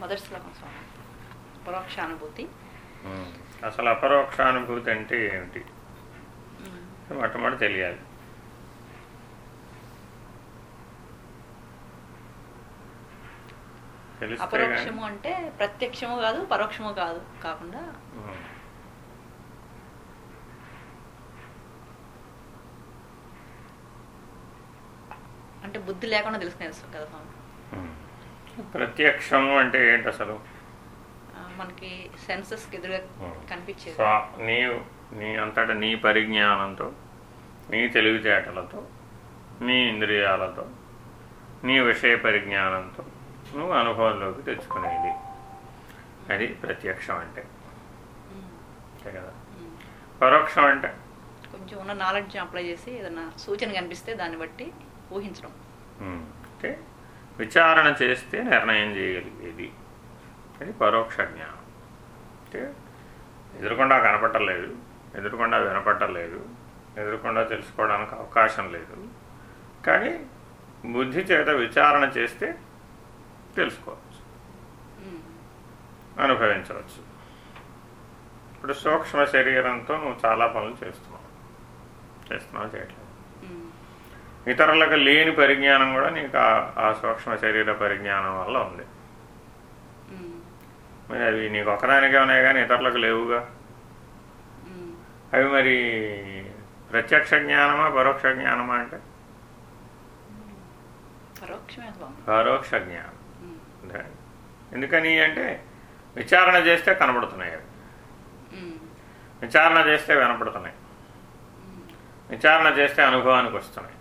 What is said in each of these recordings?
మొదటి శ్లోకం స్వామి పరోక్షానుభూతి. అసలు అపరోక్షానుభూతి అంటే ఏమిటి. మొట్టమొదటి తెలియాలి అపరోక్షము అంటే ప్రత్యక్షము కాదు పరోక్షము కాదు కాకుండా. అంటే బుద్ధి లేకుండా తెలుసుకునేది కదా స్వామి. ప్రత్యక్షము అంటే ఏంటి అసలు మనకి సెన్సెస్కి ఎదురుగా. కనిపించేది. నీ నీ అంతటా నీ పరిజ్ఞానంతో నీ తెలివితేటలతో నీ ఇంద్రియాలతో నీ విషయ పరిజ్ఞానంతో నువ్వు అనుభవంలోకి తెచ్చుకునేది. అది ప్రత్యక్షం అంటే. అంతే కదా. పరోక్షం అంటే? కొంచెం ఉన్న నాలెడ్జ్ అప్లై చేసి ఏదైనా సూచన కనిపిస్తే దాన్ని బట్టి ఊహించడం. అంటే విచారణ చేస్తే నిర్ణయం చేయగలిగేది. అది పరోక్ష జ్ఞానం అంటే ఎదురుకుండా కనపట్టలేదు ఎదురుకుండా వినపట్టలేదు ఎదురుకుండా తెలుసుకోవడానికి అవకాశం లేదు. కానీ బుద్ధి చేత విచారణ చేస్తే తెలుసుకోవచ్చు. అనుభవించవచ్చు. ఇప్పుడు సూక్ష్మ శరీరంతో నువ్వు చాలా పనులు చేస్తున్నావు. చేస్తున్నావు చేయట్లేదు. ఇతరులకు లేని పరిజ్ఞానం కూడా నీకు ఆ- సూక్ష్మ శరీర పరిజ్ఞానం వల్ల ఉంది. మరి అవి నీకు ఒకదానికే ఉన్నాయి కానీ ఇతరులకు లేవుగా. అవి మరి ప్రత్యక్ష జ్ఞానమా పరోక్ష జ్ఞానమా అంటే పరోక్ష జ్ఞానం. ఎందుకని అంటే విచారణ చేస్తే కనబడుతున్నాయి అవి. విచారణ చేస్తే వినపడుతున్నాయి. విచారణ చేస్తే అనుభవానికి వస్తున్నాయి.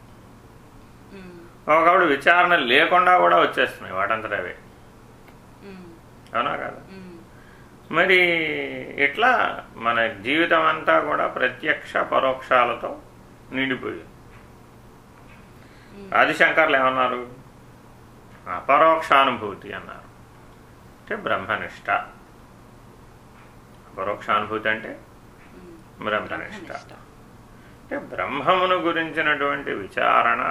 ఒకప్పుడు విచారణ లేకుండా కూడా వచ్చేస్తున్నాయి వాటంతట అవే ఉమ్. అవునా కదా. మరి ఇట్లా మన జీవితం అంతా కూడా ప్రత్యక్ష పరోక్షాలతో నిండిపోయింది. ఆదిశంకర్లు ఏమన్నారు అపరోక్షానుభూతి అన్నారు అంటే బ్రహ్మనిష్ట అపరోక్షానుభూతి అంటే బ్రహ్మనిష్ట. అంటే బ్రహ్మమును గురించినటువంటి విచారణ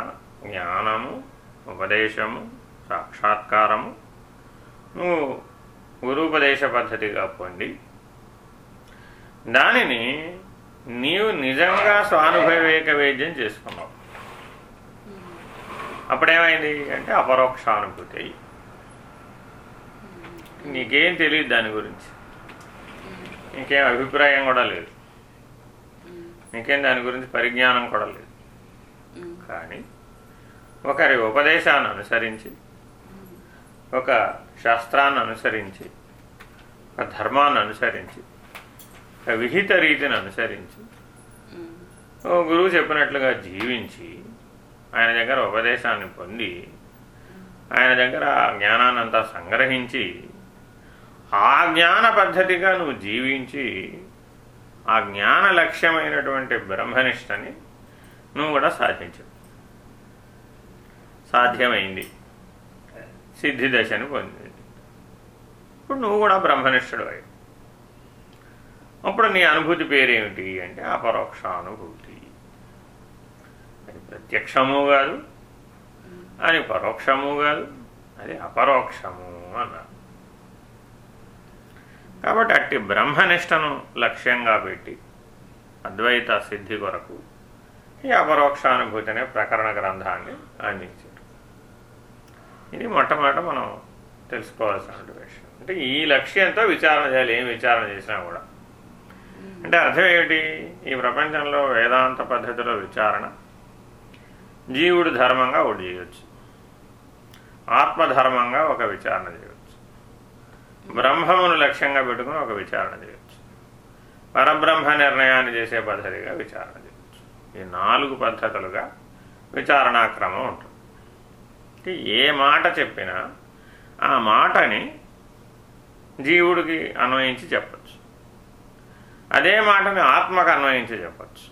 జ్ఞానము ఉపదేశము సాక్షాత్కారము నువ్వు గురుపదేశ పద్ధతిగా పొంది దానిని నీవు నిజంగా స్వానుభవేక వేద్యం చేసుకున్నావు. అప్పుడేమైంది అంటే అపరోక్షానుభూతి అయ్యి. నీకేం తెలియదు దాని గురించి. నీకేం అభిప్రాయం కూడా లేదు. నీకేం దాని గురించి పరిజ్ఞానం కూడా లేదు. కానీ ఒకరి ఉపదేశాన్ని అనుసరించి ఒక శాస్త్రాన్ని అనుసరించి ఒక ధర్మాన్ని అనుసరించి ఒక విహిత రీతిని అనుసరించి ఓ గురువు చెప్పినట్లుగా జీవించి ఆయన దగ్గర ఉపదేశాన్ని పొంది ఆయన దగ్గర ఆ జ్ఞానాన్ని అంతా సంగ్రహించి ఆ జ్ఞాన పద్ధతిగా నువ్వు జీవించి ఆ జ్ఞాన లక్ష్యమైనటువంటి బ్రహ్మనిష్టని నువ్వు కూడా సాధించు. సాధ్యమైంది. సిద్ధిదశను పొందింది. ఇప్పుడు నువ్వు కూడా బ్రహ్మనిష్ఠుడు అప్పుడు నీ అనుభూతి పేరేమిటి అంటే అపరోక్షానుభూతి. అది ప్రత్యక్షము కాదు అని పరోక్షము కాదు అది అపరోక్షము అన్నారు కాబట్టి అట్టి బ్రహ్మనిష్టను లక్ష్యంగా పెట్టి అద్వైత సిద్ధి కొరకు ఈ అపరోక్షానుభూతి అనే ప్రకరణ గ్రంథాన్ని అందించింది. ఇది మొట్టమొదట మనం తెలుసుకోవాల్సిన విషయం. అంటే ఈ లక్ష్యంతో విచారణ చేయాలి ఏం విచారణ చేసినా కూడా. అంటే అర్థం ఏమిటి? ఈ ప్రపంచంలో వేదాంత పద్ధతిలో విచారణ జీవుడు ధర్మంగా ఒకటి చేయొచ్చు. ఆత్మధర్మంగా ఒక విచారణ చేయవచ్చు బ్రహ్మమును లక్ష్యంగా పెట్టుకుని ఒక విచారణ చేయవచ్చు పరబ్రహ్మ నిర్ణయాన్ని చేసే పద్ధతిగా విచారణ చేయవచ్చు ఈ నాలుగు పద్ధతులుగా విచారణాక్రమం ఉంటుంది. అంటే ఏ మాట చెప్పినా ఆ మాటని జీవుడికి అన్వయించి చెప్పచ్చు. అదే మాటని ఆత్మకు అన్వయించి చెప్పచ్చు.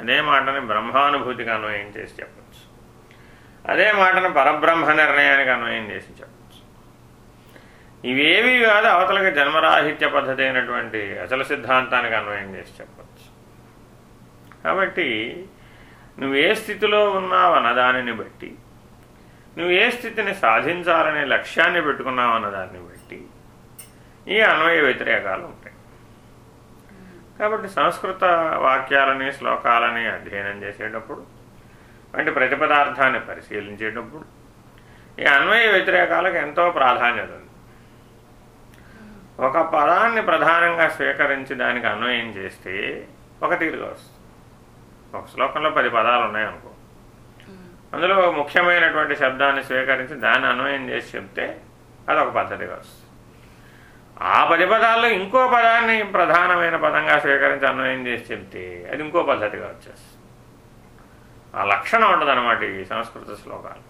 అదే మాటని బ్రహ్మానుభూతికి అన్వయం చేసి చెప్పచ్చు. అదే మాటను పరబ్రహ్మ నిర్ణయానికి అన్వయం చేసి చెప్పచ్చు. ఇవేవి కాదు అవతలకి జన్మరాహిత్య పద్ధతి అయినటువంటి అచల సిద్ధాంతానికి అన్వయం చేసి చెప్పచ్చు. కాబట్టి నువ్వు ఏ స్థితిలో ఉన్నావన్న దానిని బట్టి నువ్వు ఏ స్థితిని సాధించాలనే లక్ష్యాన్ని పెట్టుకున్నావు అన్న దాన్ని బట్టి ఈ అన్వయ వ్యతిరేకాలు ఉంటాయి. కాబట్టి సంస్కృత వాక్యాలని శ్లోకాలని అధ్యయనం చేసేటప్పుడు వంటి ప్రతిపదార్థాన్ని పరిశీలించేటప్పుడు ఈ అన్వయ వ్యతిరేకాలకు ఎంతో ప్రాధాన్యత ఉంది. ఒక పదాన్ని ప్రధానంగా స్వీకరించి దానికి అన్వయం చేస్తే ఒక తీరుగా వస్తుంది. ఒక శ్లోకంలో పది పదాలు ఉన్నాయనుకో అందులో ముఖ్యమైనటువంటి శబ్దాన్ని స్వీకరించి దాన్ని అన్వయం చేసి చెప్తే అదొక పద్ధతిగా వస్తుంది ఆ పది పదాల్లో ఇంకో పదాన్ని ప్రధానమైన పదంగా స్వీకరించి అన్వయం చేసి చెప్తే అది ఇంకో పద్ధతిగా వచ్చేస్తుంది ఆ లక్షణం ఉండదన్నమాట ఈ సంస్కృత శ్లోకాలు.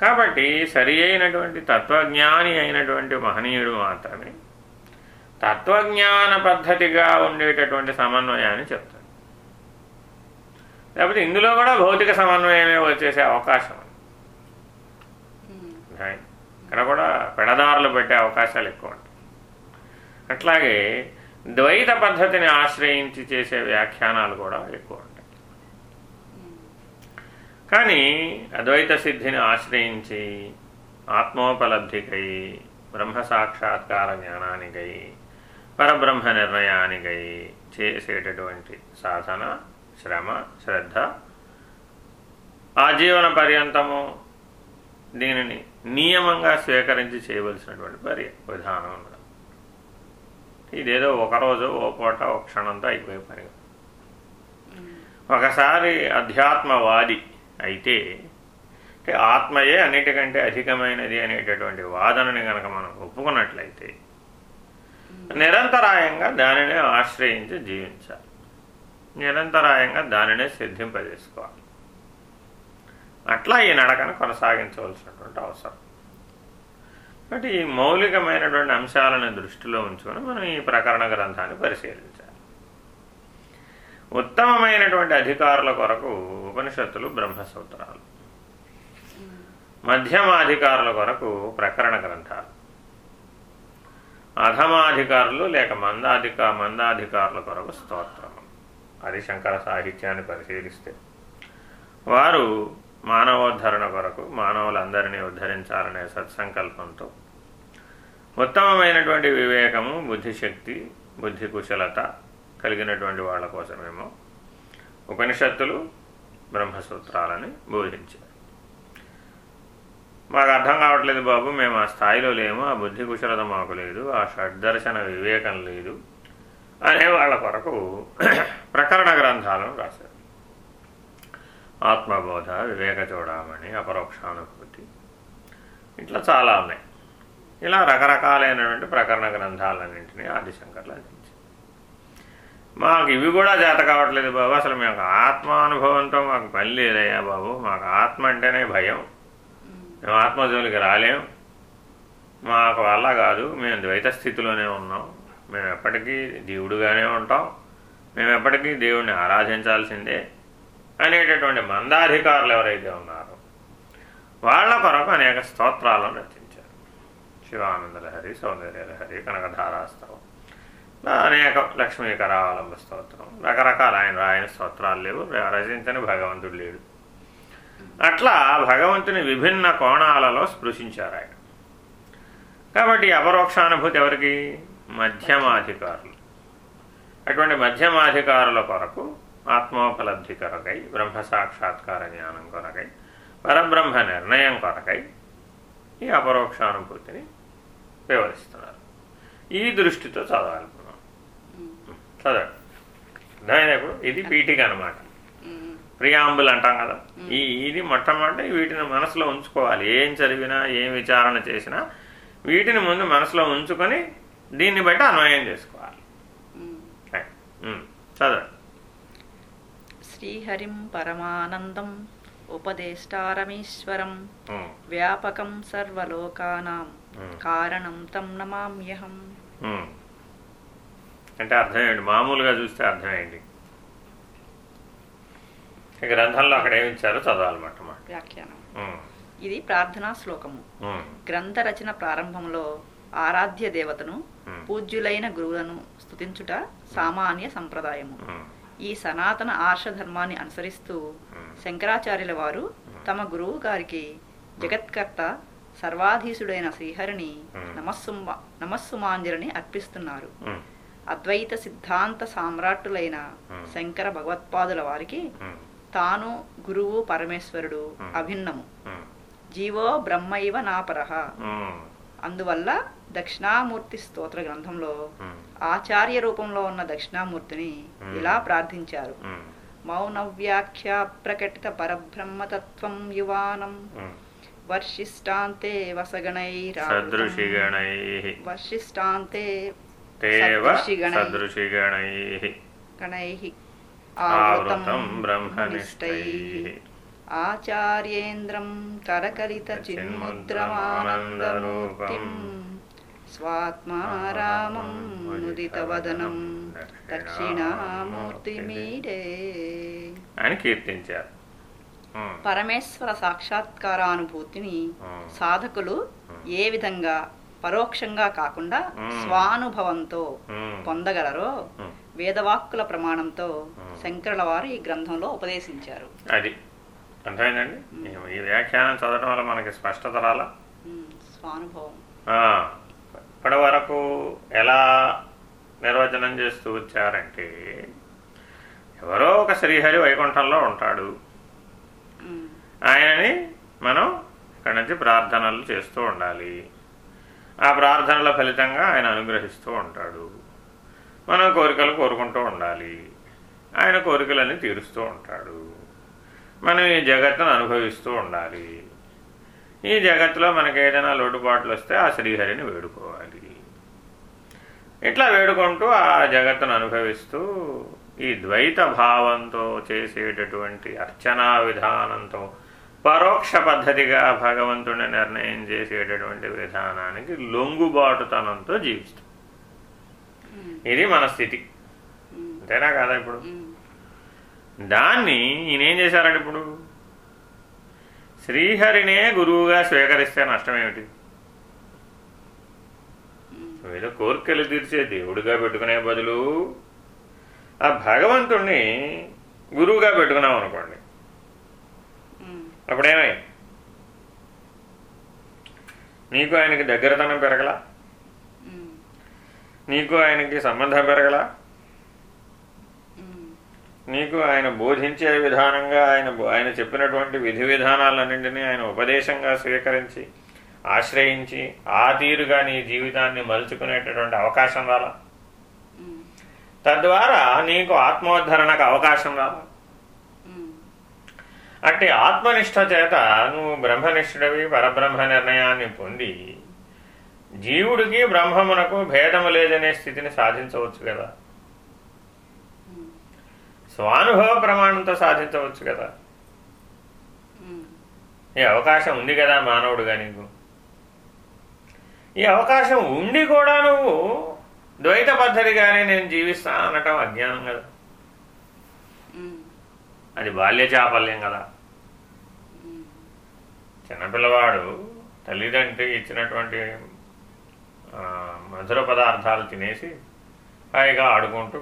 కాబట్టి సరి అయినటువంటి తత్వజ్ఞాని అయినటువంటి మహనీయుడు మాత్రమే తత్వజ్ఞాన పద్ధతిగా ఉండేటటువంటి సమన్వయాన్ని చెప్తాడు. లేకపోతే ఇందులో కూడా భౌతిక సమన్వయమే వచ్చేసే అవకాశం. అర్థమైంది? ఇక్కడ కూడా పెడదారులు పెట్టే అవకాశాలు ఎక్కువ ఉంటాయి. అట్లాగే ద్వైత పద్ధతిని ఆశ్రయించి చేసే వ్యాఖ్యానాలు కూడా ఎక్కువ ఉంటాయి. కానీ అద్వైత సిద్ధిని ఆశ్రయించి ఆత్మోపలబ్ధికై బ్రహ్మ సాక్షాత్కార జ్ఞానానికై పరబ్రహ్మ నిర్ణయానికై చేసేటటువంటి సాధన శ్రమ శ్రద్ధ. ఆజీవన పర్యంతము దీనిని నియమంగా స్వీకరించి చేయవలసినటువంటి పర్య విధానం ఉన్నది. ఇదేదో ఒకరోజు ఓ పూట ఒక క్షణంతో అయిపోయే పని. ఒకసారి అధ్యాత్మవాది అయితే అంటే ఆత్మయే అన్నిటికంటే అధికమైనది అనేటటువంటి వాదనని గనక మనం ఒప్పుకున్నట్లయితే నిరంతరాయంగా దానినే ఆశ్రయించి జీవించాలి. నిరంతరాయంగా దానినే సిద్ధింపజేసుకోవాలి. అట్లా ఈ నడకను కొనసాగించవలసినటువంటి అవసరం. కాబట్టి ఈ మౌలికమైనటువంటి అంశాలను దృష్టిలో ఉంచుకొని మనం ఈ ప్రకరణ గ్రంథాన్ని పరిశీలించాలి. ఉత్తమమైనటువంటి అధికారుల కొరకు ఉపనిషత్తులు బ్రహ్మసూత్రాలు. మధ్యమాధికారుల కొరకు ప్రకరణ గ్రంథాలు. అధమాధికారులు లేక మందాధిక మందాధికారుల కొరకు అది శంకర సాహిత్యాన్ని పరిశీలిస్తే. వారు మానవోద్ధరణ కొరకు మానవులందరినీ ఉద్ధరించాలనే సత్సంకల్పంతో ఉత్తమమైనటువంటి వివేకము బుద్ధిశక్తి బుద్ధి కుశలత కలిగినటువంటి వాళ్ళ కోసమేమో ఉపనిషత్తులు బ్రహ్మసూత్రాలని బోధించారు. మాకు అర్థం కావట్లేదు బాబు మేము ఆ స్థాయిలో లేము ఆ బుద్ధి కుశలత మాకు లేదు ఆ షడ్దర్శన వివేకం లేదు. అనే వాళ్ళ కొరకు ప్రకరణ గ్రంథాలను రాశారు. ఆత్మబోధ వివేక చూడమని అపరోక్షానుభూతి ఇట్లా చాలా ఉన్నాయి. ఇలా రకరకాలైనటువంటి ప్రకరణ గ్రంథాలన్నింటినీ ఆదిశంకర్లు అందించారు. మాకు ఇవి కూడా చేత కావట్లేదు బాబు అసలు మేము ఆత్మానుభవంతో మాకు పని లేదయ్యా బాబు మాకు ఆత్మ అంటేనే భయం. మేము ఆత్మజోలికి రాలేం. మాకు వల్ల కాదు మేము ద్వైత స్థితిలోనే ఉన్నాం. మేము ఎప్పటికీ దేవుడుగానే ఉంటాం. మేము ఎప్పటికీ దేవుణ్ణి ఆరాధించాల్సిందే అనేటటువంటి మందాధికారులు ఎవరైతే ఉన్నారో వాళ్ళ కొరకు అనేక స్తోత్రాలను రచించారు. శివానందలహరి సౌందర్యలహరి కనకధారాస్తవం ఇలా అనేక లక్ష్మీకరావలంబ స్తోత్రం రకరకాల ఆయన రాయని స్తోత్రాలు లేవు రచించని భగవంతుడు లేడు. అట్లా భగవంతుని విభిన్న కోణాలలో స్పృశించారు ఆయన కాబట్టి అపరోక్షానుభూతి ఎవరికి? మధ్యమాధికారులు. అటువంటి మధ్యమాధికారుల కొరకు ఆత్మోపలబ్ధి కొరకై బ్రహ్మ సాక్షాత్కార జ్ఞానం కొరకై పరబ్రహ్మ నిర్ణయం కొరకై ఈ అపరోక్షానుభూతిని వివరిస్తున్నారు. ఈ దృష్టితో చదవాలి మనం. చదవండి. అర్థమైనప్పుడు ఇది పీఠిక అనమాట ప్రియాంబుల్ అంటాం కదా. ఈ ఇది మొట్టమొదటి వీటిని మనసులో ఉంచుకోవాలి. ఏం చదివినా ఏం విచారణ చేసినా వీటిని ముందు మనసులో ఉంచుకొని దీన్ని బట్టి అన్వయం చేసుకోవాలి. ఉమ్, చదవండి. శ్రీహరిం పరమానందం ఉపదేష్టారమీశ్వరం ఉమ్, వ్యాపకం సర్వలోకానాం కారణం తం నమామ్యహం. అంటే అర్థం ఏంటి? మామూలుగా చూస్తే అర్థం ఏంటి? ఈ గ్రంథంలో అక్కడ ఏమి ఇచ్చారో చదవాలి మొట్టమొదటి వ్యాఖ్యానం. ఇది ప్రార్థనా శ్లోకము. గ్రంథ రచన ప్రారంభంలో ఆరాధ్య దేవతను పూజ్యులైన గురువులను స్తుతించుట సామాన్య సంప్రదాయము. ఈ సనాతన ఆర్ష ధర్మాన్ని అనుసరిస్తూ శంకరాచార్యుల వారు తమ గురువు గారికి జగత్కర్త సర్వాధీశుడైన శ్రీహరిని. నమస్సుమ నమస్సుమాంజలిని అర్పిస్తున్నారు. అద్వైత సిద్ధాంత సామ్రాట్టులైన. శంకర భగవత్పాదుల వారికి తాను గురువు పరమేశ్వరుడు. అభిన్నము. జీవో బ్రహ్మైవ నాపరహ అందువల్ల దక్షిణామూర్తి స్తోత్ర గ్రంథంలో ఆచార్య రూపంలో ఉన్న దక్షిణామూర్తిని. ఇలా ప్రార్థించారు. ఉమ్, మౌన వ్యాఖ్య ప్రకటిత పరబ్రహ్మతత్వం యువానం. వర్షిష్టాంతే వసగణై సదృశిగణై వర్షిష్టాంతే. సదృశిగణై గణై. ఆవృతం బ్రహ్మనిష్టై. ఆచార్యేంద్రం కరకలిత చిన్ముద్రమానందమూర్తిం స్వాత్మారామం ముదితవదనం దక్షిణామూర్తిమీడే. అని కీర్తించారు. పరమేశ్వర సాక్షాత్కారానుభూతిని సాధకులు ఏ విధంగా పరోక్షంగా కాకుండా స్వానుభవంతో పొందగలరో. వేదవాక్కుల ప్రమాణంతో. శంకరుల వారు ఈ గ్రంథంలో ఉపదేశించారు. అది. అర్థమైందండి? ఈ- వ్యాఖ్యానం చదవడం వల్ల మనకి స్పష్టత రాలా? ఇప్పటి వరకు ఎలా నిర్వచనం చేస్తూ వచ్చారంటే ఎవరో ఒక శ్రీహరి వైకుంఠంలో ఉంటాడు. ఆయనని మనం ఇక్కడి నుంచి ప్రార్థనలు చేస్తూ ఉండాలి. ఆ ప్రార్థనల ఫలితంగా ఆయన అనుగ్రహిస్తూ ఉంటాడు. మనం కోరికలు కోరుకుంటూ ఉండాలి. ఆయన కోరికలన్నీ తీరుస్తూ ఉంటాడు. మనం ఈ జగత్తును అనుభవిస్తూ ఉండాలి ఈ జగత్తులో మనకి ఏదైనా లోటుపాట్లు వస్తే ఆ శ్రీహరిని వేడుకోవాలి ఇట్లా వేడుకుంటూ ఆ జగత్తును అనుభవిస్తూ ఈ ద్వైత భావంతో చేసేటటువంటి అర్చనా విధానంతో పరోక్ష పద్ధతిగా భగవంతుడిని నిర్ణయం చేసేటటువంటి విధానానికి లొంగుబాటుతనంతో జీవిస్తాం. ఇది మన స్థితి. అంతేనా కాదా ఇప్పుడు. దాన్ని ఈయనేం చేశారండి ఇప్పుడు శ్రీహరినే గురువుగా స్వీకరిస్తే నష్టమేమిటి మ్మ్. ఏదో కోరికలు తీర్చే దేవుడిగా పెట్టుకునే బదులు ఆ భగవంతుణ్ణి గురువుగా పెట్టుకున్నాం అనుకోండి. అప్పుడేమై నీకు ఆయనకి దగ్గరతనం పెరగలా. నీకు ఆయనకి సంబంధం పెరగలా. నీకు ఆయన బోధించే విధానంగా ఆయన ఆయన చెప్పినటువంటి విధి విధానాలన్నింటినీ ఆయన ఉపదేశంగా స్వీకరించి ఆశ్రయించి ఆ తీరుగా నీ జీవితాన్ని మలుచుకునేటటువంటి అవకాశం రాలా? తద్వారా నీకు ఆత్మోద్ధరణకు అవకాశం రాలా? అంటే ఆత్మనిష్ట చేత నువ్వు బ్రహ్మనిష్ఠుడివి పరబ్రహ్మ నిర్ణయాన్ని పొంది జీవుడికి బ్రహ్మమునకు భేదము లేదనే స్థితిని సాధించవచ్చు కదా? స్వానుభవ ప్రమాణంతో సాధించవచ్చు కదా. ఈ అవకాశం ఉంది కదా మానవుడుగా నీకు ఈ అవకాశం ఉండి కూడా నువ్వు ద్వైత పద్ధతిగానే నేను జీవిస్తా అనటం అజ్ఞానం కదా. అది బాల్య చాపల్యం కదా. చిన్నపిల్లవాడు తల్లిదండ్రి ఇచ్చినటువంటి మధుర పదార్థాలు తినేసి హాయిగా ఆడుకుంటూ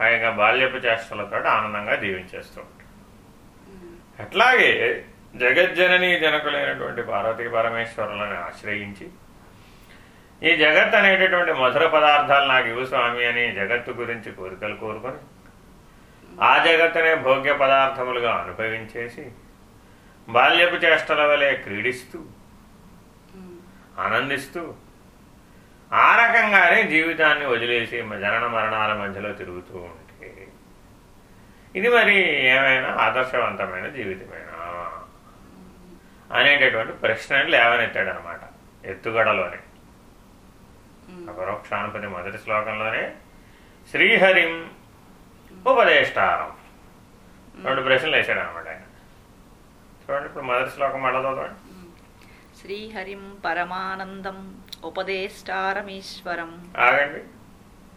పైగా బాల్యపు చేష్టలతో ఆనందంగా జీవించేస్తూ ఉంటాడు అట్లాగే జగజ్జనని జనకులైనటువంటి పార్వతీ పరమేశ్వరులను ఆశ్రయించి ఈ జగత్ అనేటటువంటి మధుర పదార్థాలు నాకు ఇవ్వు స్వామి అని జగత్తు గురించి కోరికలు కోరుకొని ఆ జగత్తునే భోగ్య పదార్థములుగా అనుభవించేసి బాల్యపు చేష్టల వలె క్రీడిస్తూ ఆనందిస్తూ ఆ రకంగానే జీవితాన్ని వదిలేసి జనన మరణాల మధ్యలో తిరుగుతూ ఉంటే ఇది మరి ఏమైనా ఆదర్శవంతమైన జీవితమేనా? అనేటటువంటి ప్రశ్నలు లేవనెత్తాడు అనమాట ఎత్తుగడలోనే. అపరోక్షానుపతి మొదటి శ్లోకంలోనే శ్రీహరిం ఉపదేష్టారం. రెండు ప్రశ్నలు వేశాడు అనమాట ఆయన. చూడండి ఇప్పుడు మొదటి శ్లోకం మళ్ళా చదవండి శ్రీహరిం పరమానందం ఉపదేష్టారమీశ్వరం. ఆగండి.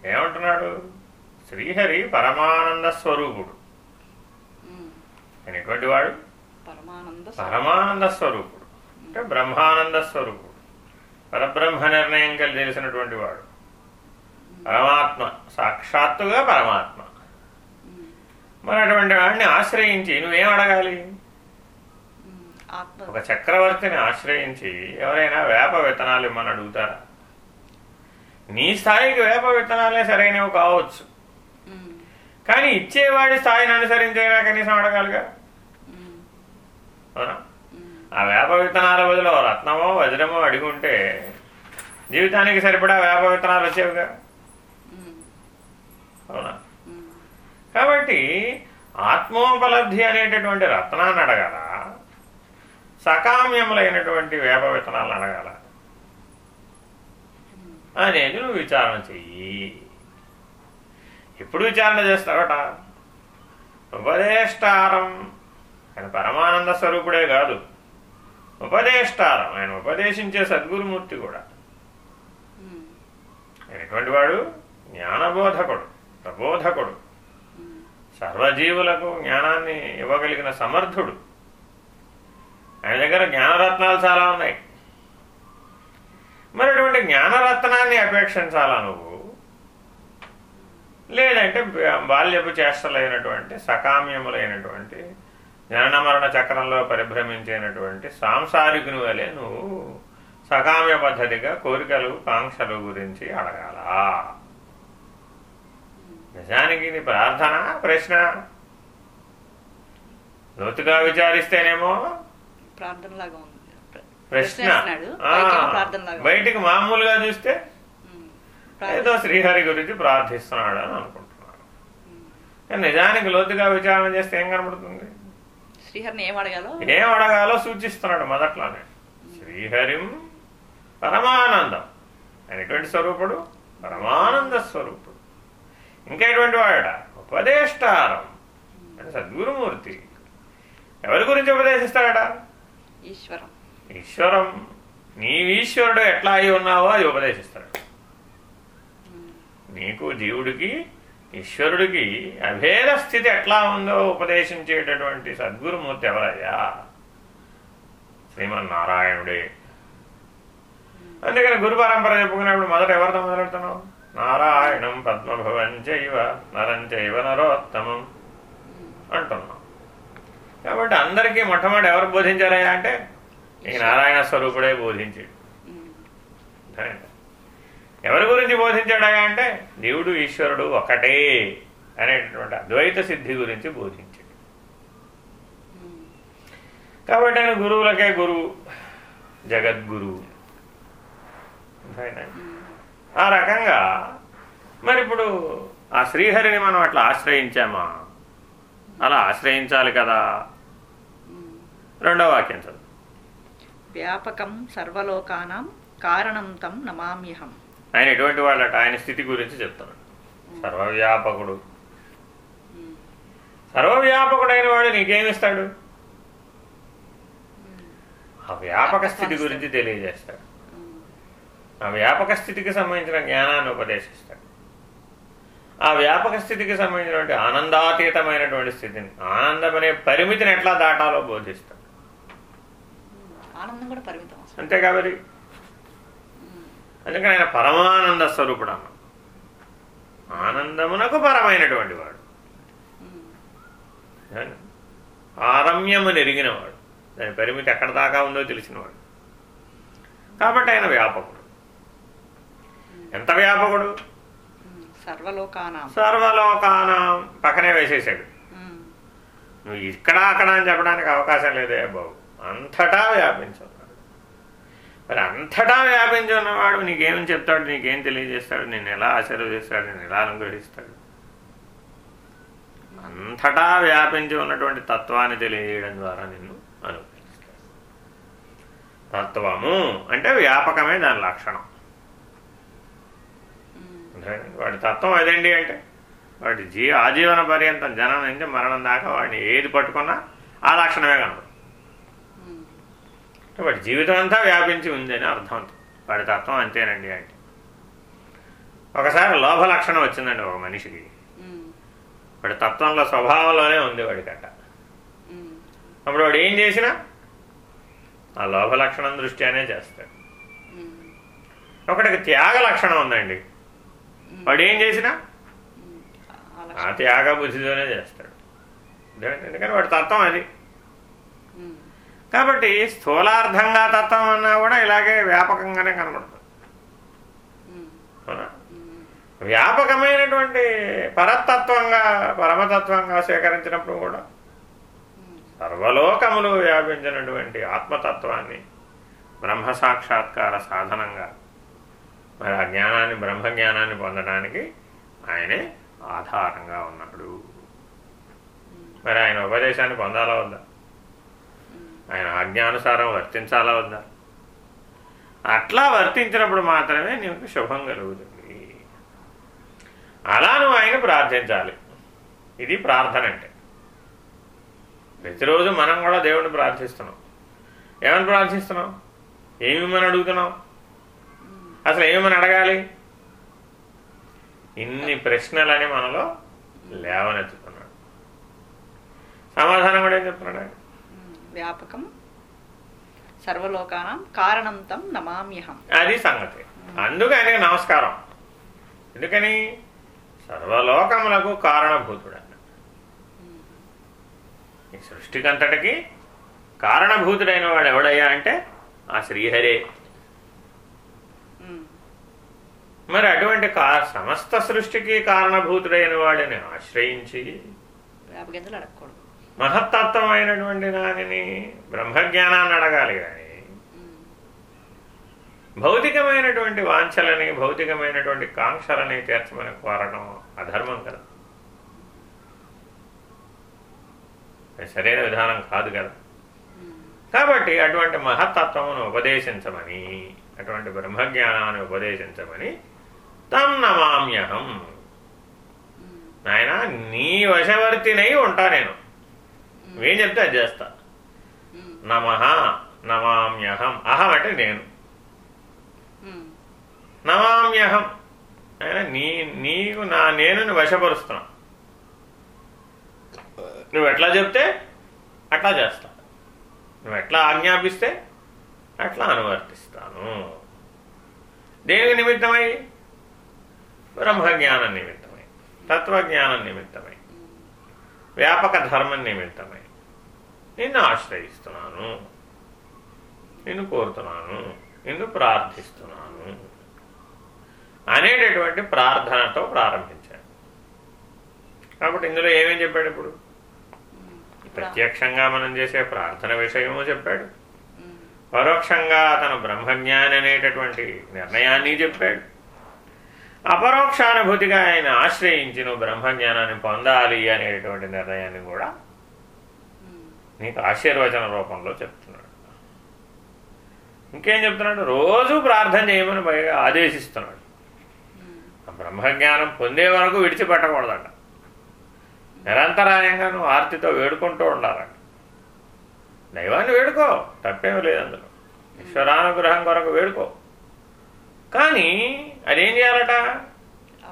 ఏమంటున్నాడు? శ్రీహరి పరమానంద స్వరూపుడు. ఎటువంటి వాడు? పరమానంద పరమానంద స్వరూపుడు. అంటే బ్రహ్మానంద స్వరూపుడు. పరబ్రహ్మ నిర్ణయం కలిసి తెలిసినటువంటి వాడు. పరమాత్మ. సాక్షాత్తుగా పరమాత్మ. మరి అటువంటి వాడిని ఆశ్రయించి నువ్వేం అడగాలి? ఒక చక్రవర్తిని ఆశ్రయించి ఎవరైనా వేప విత్తనాలు ఇమ్మని అడుగుతారా? నీ స్థాయికి వేప విత్తనాలే సరైనవి కావచ్చు. కానీ ఇచ్చేవాడి స్థాయిని అనుసరించైనా కనీసం అడగాలిగా? అవునా? ఆ వేప విత్తనాల బదులు రత్నమో వజ్రమో అడిగి ఉంటే జీవితానికి సరిపడా వేప విత్తనాలు వచ్చేవిగా? అవునా? కాబట్టి ఆత్మోపలబ్ధి అనేటటువంటి రత్నాన్ని అడగాల? సకామ్యములైనటువంటి వేప విత్తనాలను అడగాల. అనేది నువ్వు విచారణ చెయ్యి. ఎప్పుడు విచారణ చేస్తావట? ఉపదేష్టారం. ఆయన పరమానంద స్వరూపుడే కాదు. ఉపదేష్టారం. ఆయన ఉపదేశించే సద్గురుమూర్తి కూడా. ఆయన ఎటువంటి వాడు? జ్ఞానబోధకుడు ప్రబోధకుడు. ఉమ్, సర్వజీవులకు జ్ఞానాన్ని ఇవ్వగలిగిన సమర్థుడు. ఆయన దగ్గర జ్ఞానరత్నాలు చాలా ఉన్నాయి. మరి అటువంటి జ్ఞానరత్నాన్ని అపేక్షించాలా నువ్వు? లేదంటే బాల్యపు చేష్టలైనటువంటి సకామ్యములైనటువంటి జనన మరణ చక్రంలో పరిభ్రమించేనటువంటి సాంసారికుని వలె నువ్వు సకామ్య పద్ధతిగా కోరికలు కాంక్షలు గురించి అడగాల? నిజానికి ఇది ప్రార్థన ప్రశ్న? లోతుగా విచారిస్తేనేమో ప్రార్థనలాగా ఉంది. ప్రశ్న. బయటికి మామూలుగా చూస్తే ఏదో. శ్రీహరి గురించి ప్రార్థిస్తున్నాడు అని అనుకుంటున్నాడు. కానీ నిజానికి లోతుగా విచారణ చేస్తే ఏం కనబడుతుంది? శ్రీహరిని ఏం అడగాలో? ఏం అడగాలో సూచిస్తున్నాడు మొదట్లోనే. శ్రీహరిం పరమానందం. ఎటువంటి స్వరూపుడు పరమానంద స్వరూపుడు. ఇంకా ఎటువంటి వాడట? ఉపదేష్టారం. అంటే సద్గురుమూర్తి. ఎవరి గురించి ఉపదేశిస్తాడట? ఈశ్వరం. ఈశ్వరం నీవీశ్వరుడు ఎట్లా అయి ఉన్నావో అది ఉపదేశిస్తాడు. నీకు జీవుడికి ఈశ్వరుడికి అభేద స్థితి ఎట్లా ఉందో ఉపదేశించేటటువంటి సద్గురుమూర్తి ఎవరయ్యా? శ్రీమన్నారాయణుడే. అందుకని గురు పరంపర చెప్పుకునేప్పుడు మొదట ఎవరితో మొదలెడుతున్నావు? నారాయణం పద్మభవం చైవ నరం చైవ నరోత్తమం అంటున్నాం కాబట్టి అందరికీ మొట్టమొదటి ఎవరు బోధించారయ్యా అంటే ఈ నారాయణ స్వరూపుడే బోధించాడు. ఎవరి గురించి బోధించాడయ్యా అంటే దేవుడు ఈశ్వరుడు ఒకటే అనేటటువంటి అద్వైత సిద్ధి గురించి బోధించాడు. కాబట్టి ఆయన గురువులకే గురువు జగద్గురువు. ఆ రకంగా మరి ఇప్పుడు ఆ శ్రీహరిని మనం అట్లా ఆశ్రయించామా? అలా ఆశ్రయించాలి కదా. ఉమ్. రెండో వాక్యం చదువు. వ్యాపకం సర్వలోకానాం కారణం తం నమామ్యహం. ఆయన ఎటువంటి వాళ్ళట? ఆయన స్థితి గురించి చెప్తున్నాడు. సర్వవ్యాపకుడు. సర్వవ్యాపకుడైన వాడు నీకేమిస్తాడు ఆ వ్యాపక స్థితి గురించి తెలియజేస్తాడు. ఆ వ్యాపక స్థితికి సంబంధించిన జ్ఞానాన్ని ఉపదేశిస్తాడు. ఆ వ్యాపక స్థితికి సంబంధించినటువంటి ఆనందాతీతమైనటువంటి స్థితిని ఆనందం అనే పరిమితిని ఎట్లా దాటాలో బోధిస్తాడు. ఆనందం కూడా పరిమితం అంతే కాబట్టి అందుకని ఆయన పరమానంద స్వరూపుడు అన్న ఆనందమునకు పరమైనటువంటి వాడు. ఆరమ్యము నెరిగినవాడు. దాని పరిమితి ఎక్కడ దాకా ఉందో తెలిసినవాడు. కాబట్టి ఆయన వ్యాపకుడు. ఎంత వ్యాపకుడు? సర్వలోకానాం. సర్వలోకానం పక్కనే వేసేసాడు. నువ్వు ఇక్కడ అక్కడ అని చెప్పడానికి అవకాశం లేదే బాబు. అంతటా వ్యాపించున్నాడు మరి అంతటా వ్యాపించి ఉన్నవాడు నీకేం చెప్తాడు నీకేం తెలియజేస్తాడు నేను ఎలా ఆశీర్వదిస్తాడు నేను ఎలా అనుగ్రహిస్తాడు? అంతటా వ్యాపించి ఉన్నటువంటి తత్వాన్ని తెలియజేయడం ద్వారా నిన్ను అనుగ్రహిస్తాడు. తత్వము అంటే వ్యాపకమే దాని లక్షణం. వాడి తత్వం అదండి అంటే వాడి జీ ఆజీవన పర్యంతం జనం నుంచి మరణం దాకా వాడిని ఏది పట్టుకున్నా ఆ లక్షణమే కనపడుతుంది. వాడి జీవితం అంతా వ్యాపించి ఉంది అని అర్థం అంతే. వాడి తత్వం అంతేనండి అంటే ఒకసారి లోభ లక్షణం వచ్చిందండి ఒక మనిషికి. వాడి తత్వంలో స్వభావంలోనే ఉంది వాడికట్ట ఉమ్, అప్పుడు వాడు ఏం చేసినా ఆ లోభ లక్షణం దృష్ట్యానే చేస్తాడు. ఒకటికి త్యాగ లక్షణం ఉందండి. వాడు ఏం చేసినా ఆ. త్యాగ బుద్ధితోనే చేస్తాడు? ఎందుకని వాడి తత్వం అది. కాబట్టి స్థూలార్థంగా తత్వం అన్నా కూడా ఇలాగే వ్యాపకంగానే కనబడుతుంది. వ్యాపకమైనటువంటి పరతత్వంగా పరమతత్వంగా స్వీకరించినప్పుడు కూడా సర్వలోకములు వ్యాపించినటువంటి ఆత్మతత్వాన్ని బ్రహ్మ సాక్షాత్కార సాధనంగా మరి ఆ జ్ఞానాన్ని బ్రహ్మ జ్ఞానాన్ని పొందడానికి ఆయనే ఆధారంగా ఉన్నాడు. మరి ఆయన ఉపదేశాన్ని పొందాలా వద్దా? ఆయన ఆజ్ఞానుసారం వర్తించాలా వద్దా? అట్లా వర్తించినప్పుడు మాత్రమే నీకు శుభం కలుగుతుంది. అలా నువ్వు ఆయన ప్రార్థించాలి. ఇది ప్రార్థన అంటే. ప్రతిరోజు మనం కూడా దేవుణ్ణి ప్రార్థిస్తున్నాం. ఏమని ప్రార్థిస్తున్నాం? ఏమిమని అడుగుతున్నాం? అసలు ఏమని అడగాలి? ఇన్ని ప్రశ్నలని మనలో లేవనెత్తుతున్నాడు సమాధానం కూడా ఏం చెప్తున్నాడు ఆయన? వ్యాపకం. సర్వలోకానం కారణం తం నమామ్యహం. అది సంగతి. అందుకు ఆయనకి నమస్కారం. ఎందుకని? సర్వలోకములకు కారణభూతుడు ఆయన ఈ సృష్టికంతటికి కారణభూతుడైన వాడు ఎవడయ్యా అంటే? ఆ శ్రీహరే. మరి అటువంటి సమస్త సృష్టికి కారణభూతుడైన వాడిని ఆశ్రయించి మహత్తత్వమైనటువంటి దానిని బ్రహ్మజ్ఞానాన్ని అడగాలి కానీ. భౌతికమైనటువంటి వాంఛలని భౌతికమైనటువంటి కాంక్షలని తీర్చమని కోరడం అధర్మం కదా. సరైన విధానం కాదు కదా. కాబట్టి అటువంటి మహత్తత్వమును ఉపదేశించమని అటువంటి బ్రహ్మజ్ఞానాన్ని ఉపదేశించమని తం నమామ్యహం. నాయన నీ వశవర్తినై ఉంటా నేను. నువ్వేం చెప్తే అది చేస్తా. నమ నమామ్యహం. అహం అంటే నేను. నమామ్యహం. అయినా నీ నీకు నా నేను వశపరుస్తున్నా. నువ్వు ఎట్లా చెప్తే అట్లా చేస్తా. నువ్వు ఎట్లా ఆజ్ఞాపిస్తే అట్లా అనువర్తిస్తాను. దేనికి నిమిత్తమై? బ్రహ్మజ్ఞానం నిమిత్తమై. తత్వజ్ఞానం నిమిత్తమై. వ్యాపక ధర్మం నిమిత్తమై. నిన్ను ఆశ్రయిస్తున్నాను. నిన్ను కోరుతున్నాను. నిన్ను ప్రార్థిస్తున్నాను. అనేటటువంటి ప్రార్థనతో ప్రారంభించాడు. కాబట్టి ఇందులో ఏమేం చెప్పాడు ఇప్పుడు? ప్రత్యక్షంగా మనం చేసే ప్రార్థన విషయము చెప్పాడు. పరోక్షంగా తన బ్రహ్మజ్ఞాని అనేటటువంటి నిర్ణయాన్ని చెప్పాడు. అపరోక్షానుభూతిగా ఆయన ఆశ్రయించి నువ్వు బ్రహ్మజ్ఞానాన్ని పొందాలి అనేటటువంటి నిర్ణయాన్ని కూడా నీకు ఆశీర్వచన రూపంలో చెప్తున్నాడు. ఇంకేం చెప్తున్నాడు? రోజు ప్రార్థన చేయమని పైగా ఆదేశిస్తున్నాడు. బ్రహ్మజ్ఞానం పొందే వరకు విడిచిపెట్టకూడదంట. నిరంతరాయంగా నువ్వు ఆర్తితో వేడుకుంటూ ఉండాలంట. దైవాన్ని వేడుకో తప్పేమీ లేదు అందులో. ఈశ్వరానుగ్రహం కొరకు వేడుకో. కానీ అదేం చేయాలట?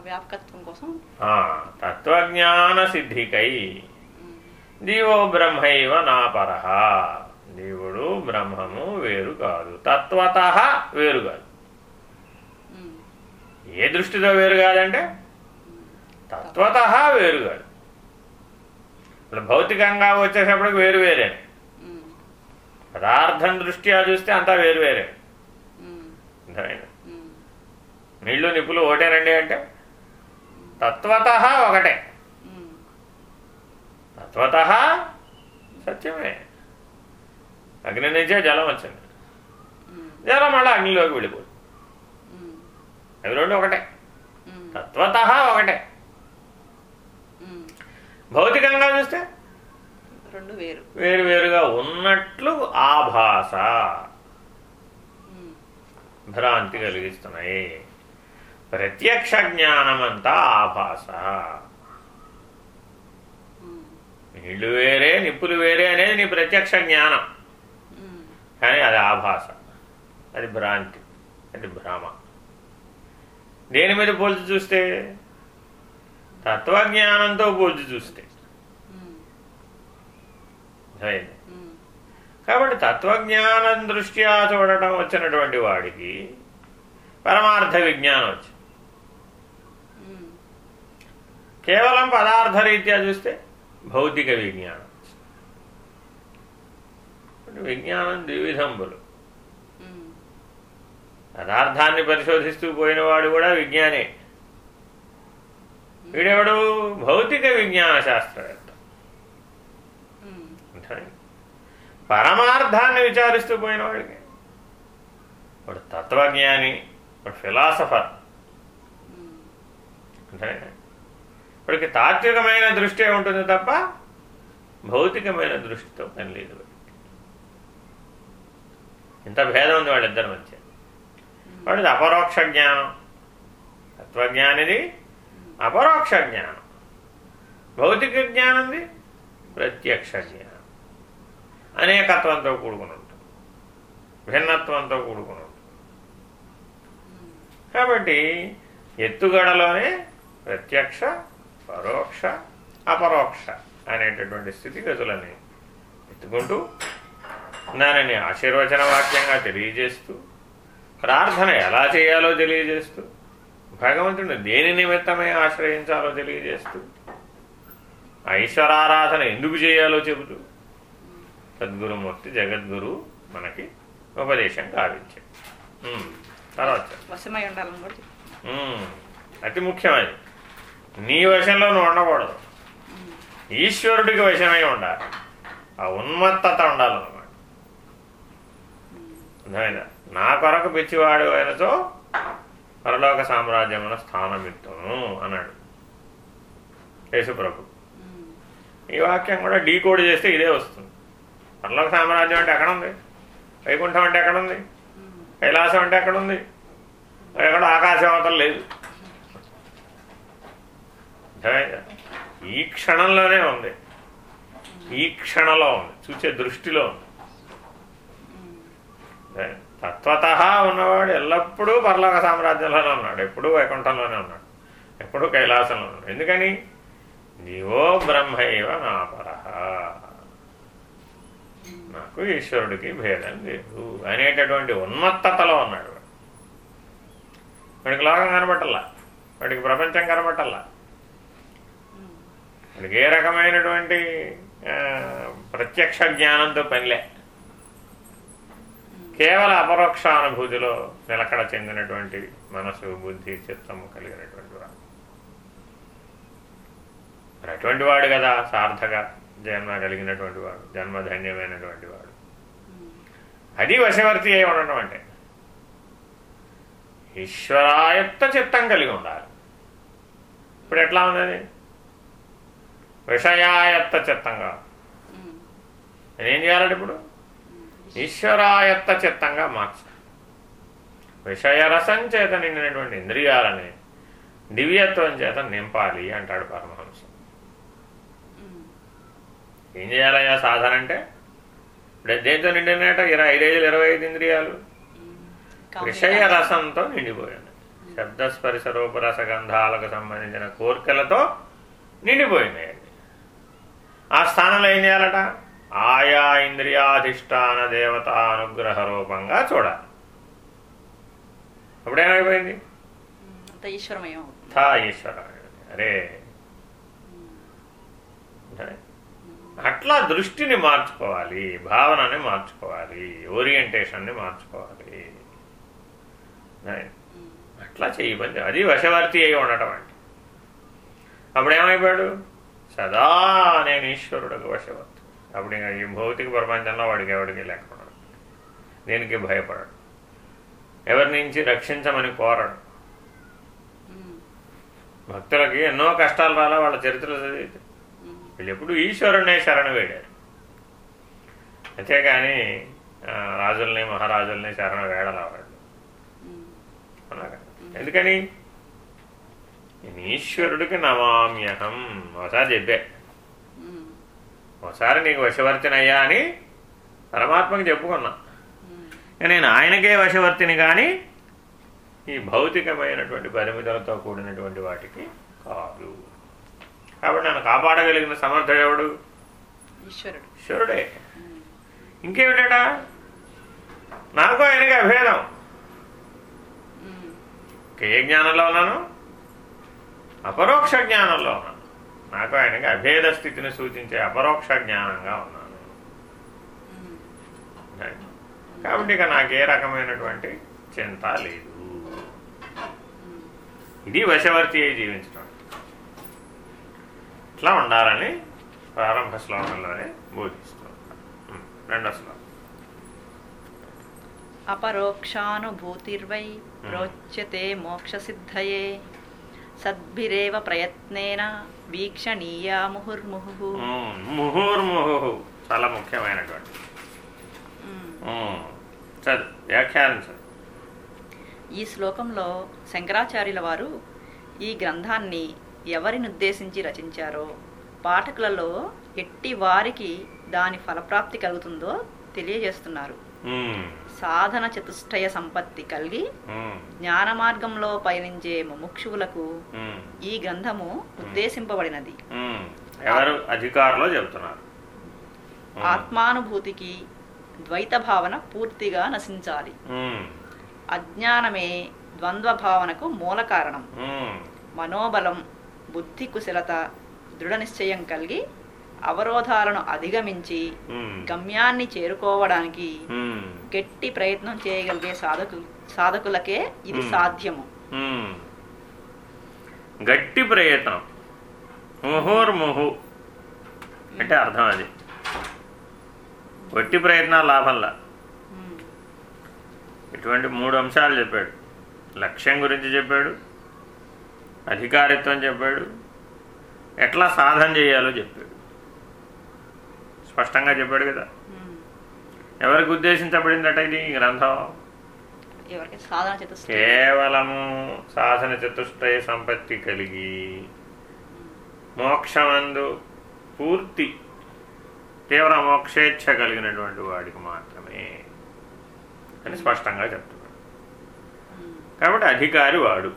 వ్యాపకత్వం కోసం. ఆ, తత్వజ్ఞాన సిద్ధికై జీవో బ్రహ్మైవ నాపరహ జీవుడు బ్రహ్మము వేరు కాదు. తత్వత వేరు కాదు. ఏ దృష్టితో వేరు కాదంటే? తత్వత వేరు కాదు. ఇప్పుడు భౌతికంగా వచ్చేటప్పటికి వేరు వేరే. పదార్థం దృష్ట్యా చూస్తే అంతా వేరు వేరే. నీళ్ళు నిప్పులు ఒకటేనండి అంటే? తత్వత ఒకటే. తత్వత సత్యమే. అగ్ని నుంచే జలం వచ్చింది. జలం మళ్ళీ అగ్నిలోకి వెళ్ళిపోతుంది ఉమ్, అవి రెండు ఒకటే. తత్వత ఒకటే. భౌతికంగా చూస్తే రెండు వేరు. వేరు వేరుగా ఉన్నట్లు ఆభాస ఉమ్, భ్రాంతి కలిగిస్తున్నాయి. ప్రత్యక్ష జ్ఞానమంతా ఆభాస నీళ్ళు వేరే నిప్పులు వేరే అనేది నీ ప్రత్యక్ష జ్ఞానం. కానీ అది ఆభాస అది భ్రాంతి అది భ్రమ. దేని మీద పోల్చి చూస్తే? తత్వజ్ఞానంతో పోల్చి చూస్తే. కాబట్టి తత్వజ్ఞానం దృష్ట్యా చూడటం వచ్చినటువంటి వాడికి పరమార్థ విజ్ఞానం వచ్చింది. కేవలం పదార్థ రీత్యా చూస్తే భౌతిక విజ్ఞానం. విజ్ఞానం ద్వివిధంబులు. ఉమ్, పదార్థాన్ని పరిశోధిస్తూ పోయినవాడు కూడా విజ్ఞానే. వీడెవడు భౌతిక విజ్ఞాన శాస్త్రవేత్త? పరమార్థాన్ని విచారిస్తూ పోయినవాడికి. వాడు తత్వజ్ఞాని వాడు ఫిలాసఫర్. అర్థమైందా? వాడికి తాత్వికమైన దృష్టి ఉంటుంది తప్ప భౌతికమైన దృష్టితో పని లేదు ఇంత భేదం ఉంది వాళ్ళిద్దరి మధ్య. వాడిది అపరోక్ష జ్ఞానం. తత్వజ్ఞానిది అపరోక్ష జ్ఞానం. భౌతిక జ్ఞానంది ప్రత్యక్ష జ్ఞానం. అనేకత్వంతో కూడుకుని ఉంటుంది. భిన్నత్వంతో కూడుకుని ఉంటుంది. కాబట్టి ఎత్తుగడలోనే ప్రత్యక్ష పరోక్ష అపరోక్ష అనేటటువంటి స్థితిగతులని ఎత్తుకుంటూ దానిని ఆశీర్వచన వాక్యంగా తెలియజేస్తూ ప్రార్థన ఎలా చేయాలో తెలియజేస్తూ భగవంతుడిని దేని నిమిత్తమే ఆశ్రయించాలో తెలియజేస్తూ ఐశ్వరారాధన ఎందుకు చేయాలో చెబుతూ సద్గురుమూర్తి జగద్గురు మనకి ఉపదేశం కావించాడు ఉమ్, తర్వాత అతి ముఖ్యమైనది. నీ వశంలో నువ్వు ఉండకూడదు. ఈశ్వరుడికి వశమై ఉండాలి. ఆ ఉన్మత్తత ఉండాలన్నమాట. అర్థమైందా? నా కొరకు పిచ్చివాడు ఆయనతో పరలోక సామ్రాజ్యమున స్థానమిత్తును అన్నాడు యేసుప్రభు. ఈ వాక్యం కూడా డీకోడ్ చేస్తే ఇదే వస్తుంది. పరలోక సామ్రాజ్యం అంటే ఎక్కడ ఉంది వైకుంఠం అంటే ఎక్కడ ఉంది కైలాసం అంటే ఎక్కడ ఉంది ఎక్కడ ఆకాశం లేదు. అర్థమైందా? ఈ క్షణంలోనే ఉంది. ఈ క్షణంలో ఉంది. చూసే దృష్టిలో ఉంది. తత్వత ఉన్నవాడు ఎల్లప్పుడూ పర్లోక సామ్రాజ్యంలోనే ఉన్నాడు. ఎప్పుడూ వైకుంఠంలోనే ఉన్నాడు. ఎప్పుడూ కైలాసంలో ఉన్నాడు. ఎందుకని? జీవో బ్రహ్మైవ నాపర నాకు ఈశ్వరుడికి భేదం లేదు. అనేటటువంటి ఉన్మత్తతలో ఉన్నాడు వాడికి లోకం కనబట్టల్లా వాడికి ప్రపంచం కనబట్టల్లా వాడికి ఏ రకమైనటువంటి ప్రత్యక్ష జ్ఞానంతో పనిలే. కేవల అపరోక్షానుభూతిలో నిలకడ చెందినటువంటి మనసు బుద్ధి చిత్తము కలిగినటువంటి వాడు. మరి అటువంటి వాడు కదా సార్థక జన్మ కలిగినటువంటి వాడు జన్మధన్యమైనటువంటి వాడు. అది వశవర్తి అయి ఉండటం అంటే. ఈశ్వరాయుక్త చిత్తం కలిగి ఉండాలి. ఇప్పుడు ఎట్లా ఉన్నది? విషయాయత్త చిత్తంగా నేనేం చేయాలంటే ఇప్పుడు? ఈశ్వరాయత్త చిత్తంగా మార్చాలి విషయరసం చేత నిండినటువంటి ఇంద్రియాలని దివ్యత్వం చేత నింపాలి అంటాడు పరమహంస. ఏం చేయాలయ్యా సాధన అంటే? ఇప్పుడు దేంతో నిండినట? ఇరవై ఐదైదు ఇరవై ఐదు ఇంద్రియాలు. విషయ రసంతో నిండిపోయింది శబ్దస్పర్శ రూపరస గంధాలకు సంబంధించిన కోరికలతో నిండిపోయింది. అది. ఆ స్థానంలో ఏం చేయాలట? ఆయా ఇంద్రియాధిష్టాన దేవత అనుగ్రహ రూపంగా చూడాలి. అప్పుడేమైపోయింది ఈశ్వరమయం అరే. అట్లా దృష్టిని మార్చుకోవాలి భావనని మార్చుకోవాలి ఓరియంటేషన్ని మార్చుకోవాలి. అట్లా చేయబడి అది వశవర్తి అయి ఉండటం అంటే. అప్పుడేమైపోయాడు? సదా నేను ఈశ్వరుడికి వశవర్తి అప్పుడు ఈ భౌతిక ప్రపంచంలో వాడికి ఎవడికి లేకుండా దేనికి భయపడడు. ఎవరి నుంచి రక్షించమని కోరడు. భక్తులకి ఎన్నో కష్టాలు రాలా వాళ్ళ చరిత్రలు చదివితే. వీళ్ళు ఎప్పుడు ఈశ్వరునే శరణ వేడారు అంతేగాని ఆ, రాజుల్ని మహారాజుల్ని శరణ వేడలా వాళ్ళు ఎందుకని? నేను ఈశ్వరుడికి నమామ్యహం. ఒకసారి చెప్పే. ఒకసారి నీకు వశవర్తినయ్యా అని పరమాత్మకి చెప్పుకున్నా. నేను ఆయనకే వశవర్తిని కానీ ఈ భౌతికమైనటువంటి పరిమితులతో కూడినటువంటి వాటికి కాదు. కాబట్టి నన్ను కాపాడగలిగిన సమర్థుడు ఎవడు? ఈశ్వరుడు. ఈశ్వరుడే. ఇంకేమిటా నాకు ఆయనకి అభేదం. ఏ జ్ఞానంలో ఉన్నాను? అపరోక్ష జ్ఞానంలో ఉన్నాను నాకు ఆయనకి అభేద స్థితిని సూచించే అపరోక్ష జ్ఞానంగా ఉన్నాను. కాబట్టి ఇక నాకు రకమైనటువంటి చింత లేదు ఇది వశవర్తి అయి జీవించడం ఇట్లా ఉండాలని ప్రారంభ శ్లోకంలోనే బోధిస్తూ ఉంటారు. ఉం. రెండో శ్లోకం అపరోక్షానుభూతిర్వై ప్రోచ్యతే మోక్షసిద్ధయే సద్భిరేవ ప్రయత్నేన వీక్షణీయా ముహుర్ముహు. ముహుర్ముహు చాలా ముఖ్యమైనటువంటి. చదువు ఈ శ్లోకంలో శంకరాచార్యుల వారు ఈ గ్రంథాన్ని ఎవరిని ఉద్దేశించి రచించారో పాఠకులలో ఎట్టి వారికి దాని ఫలప్రాప్తి కలుగుతుందో తెలియజేస్తున్నారు. సాధన చతుష్టయ సంపత్తి కలిగి. జ్ఞాన మార్గంలో పయనించే ముముక్షువులకు ఉం. ఈ గ్రంథము ఉద్దేశింపబడినది ఉం. ఎవరు అధికారులో చెబుతున్నారు ఉం. ఆత్మానుభూతికి ద్వైత భావన పూర్తిగా నశించాలి. అజ్ఞానమే ద్వంద్వ భావనకు మూల కారణం. మనోబలం బుద్ధి కుశలత దృఢ నిశ్చయం కలిగి అవరోధాలను అధిగమించి. గమ్యాన్ని చేరుకోవడానికి. గట్టి ప్రయత్నం చేయగలిగే సాధకు సాధకులకే ఇది. సాధ్యము. గట్టి ప్రయత్నం ముహుర్ముహు అంటే అర్థం అది గట్టి ప్రయత్నాలు లాభంలా. ఇటువంటి మూడు అంశాలు చెప్పాడు లక్ష్యం గురించి చెప్పాడు అధికారిత్వం చెప్పాడు ఎట్లా సాధన చేయాలో చెప్పాడు స్పష్టంగా చెప్పాడు కదా. ఎవరికి ఉద్దేశించబడిందట ఇది గ్రంథం? కేవలము సాధన చతుష్టయ సంపత్తి కలిగి మోక్షమందు పూర్తి తీవ్ర మోక్షేచ్ఛ కలిగినటువంటి వాడికి మాత్రమే అని స్పష్టంగా చెప్తున్నాడు. కాబట్టి అధికారి వాడు.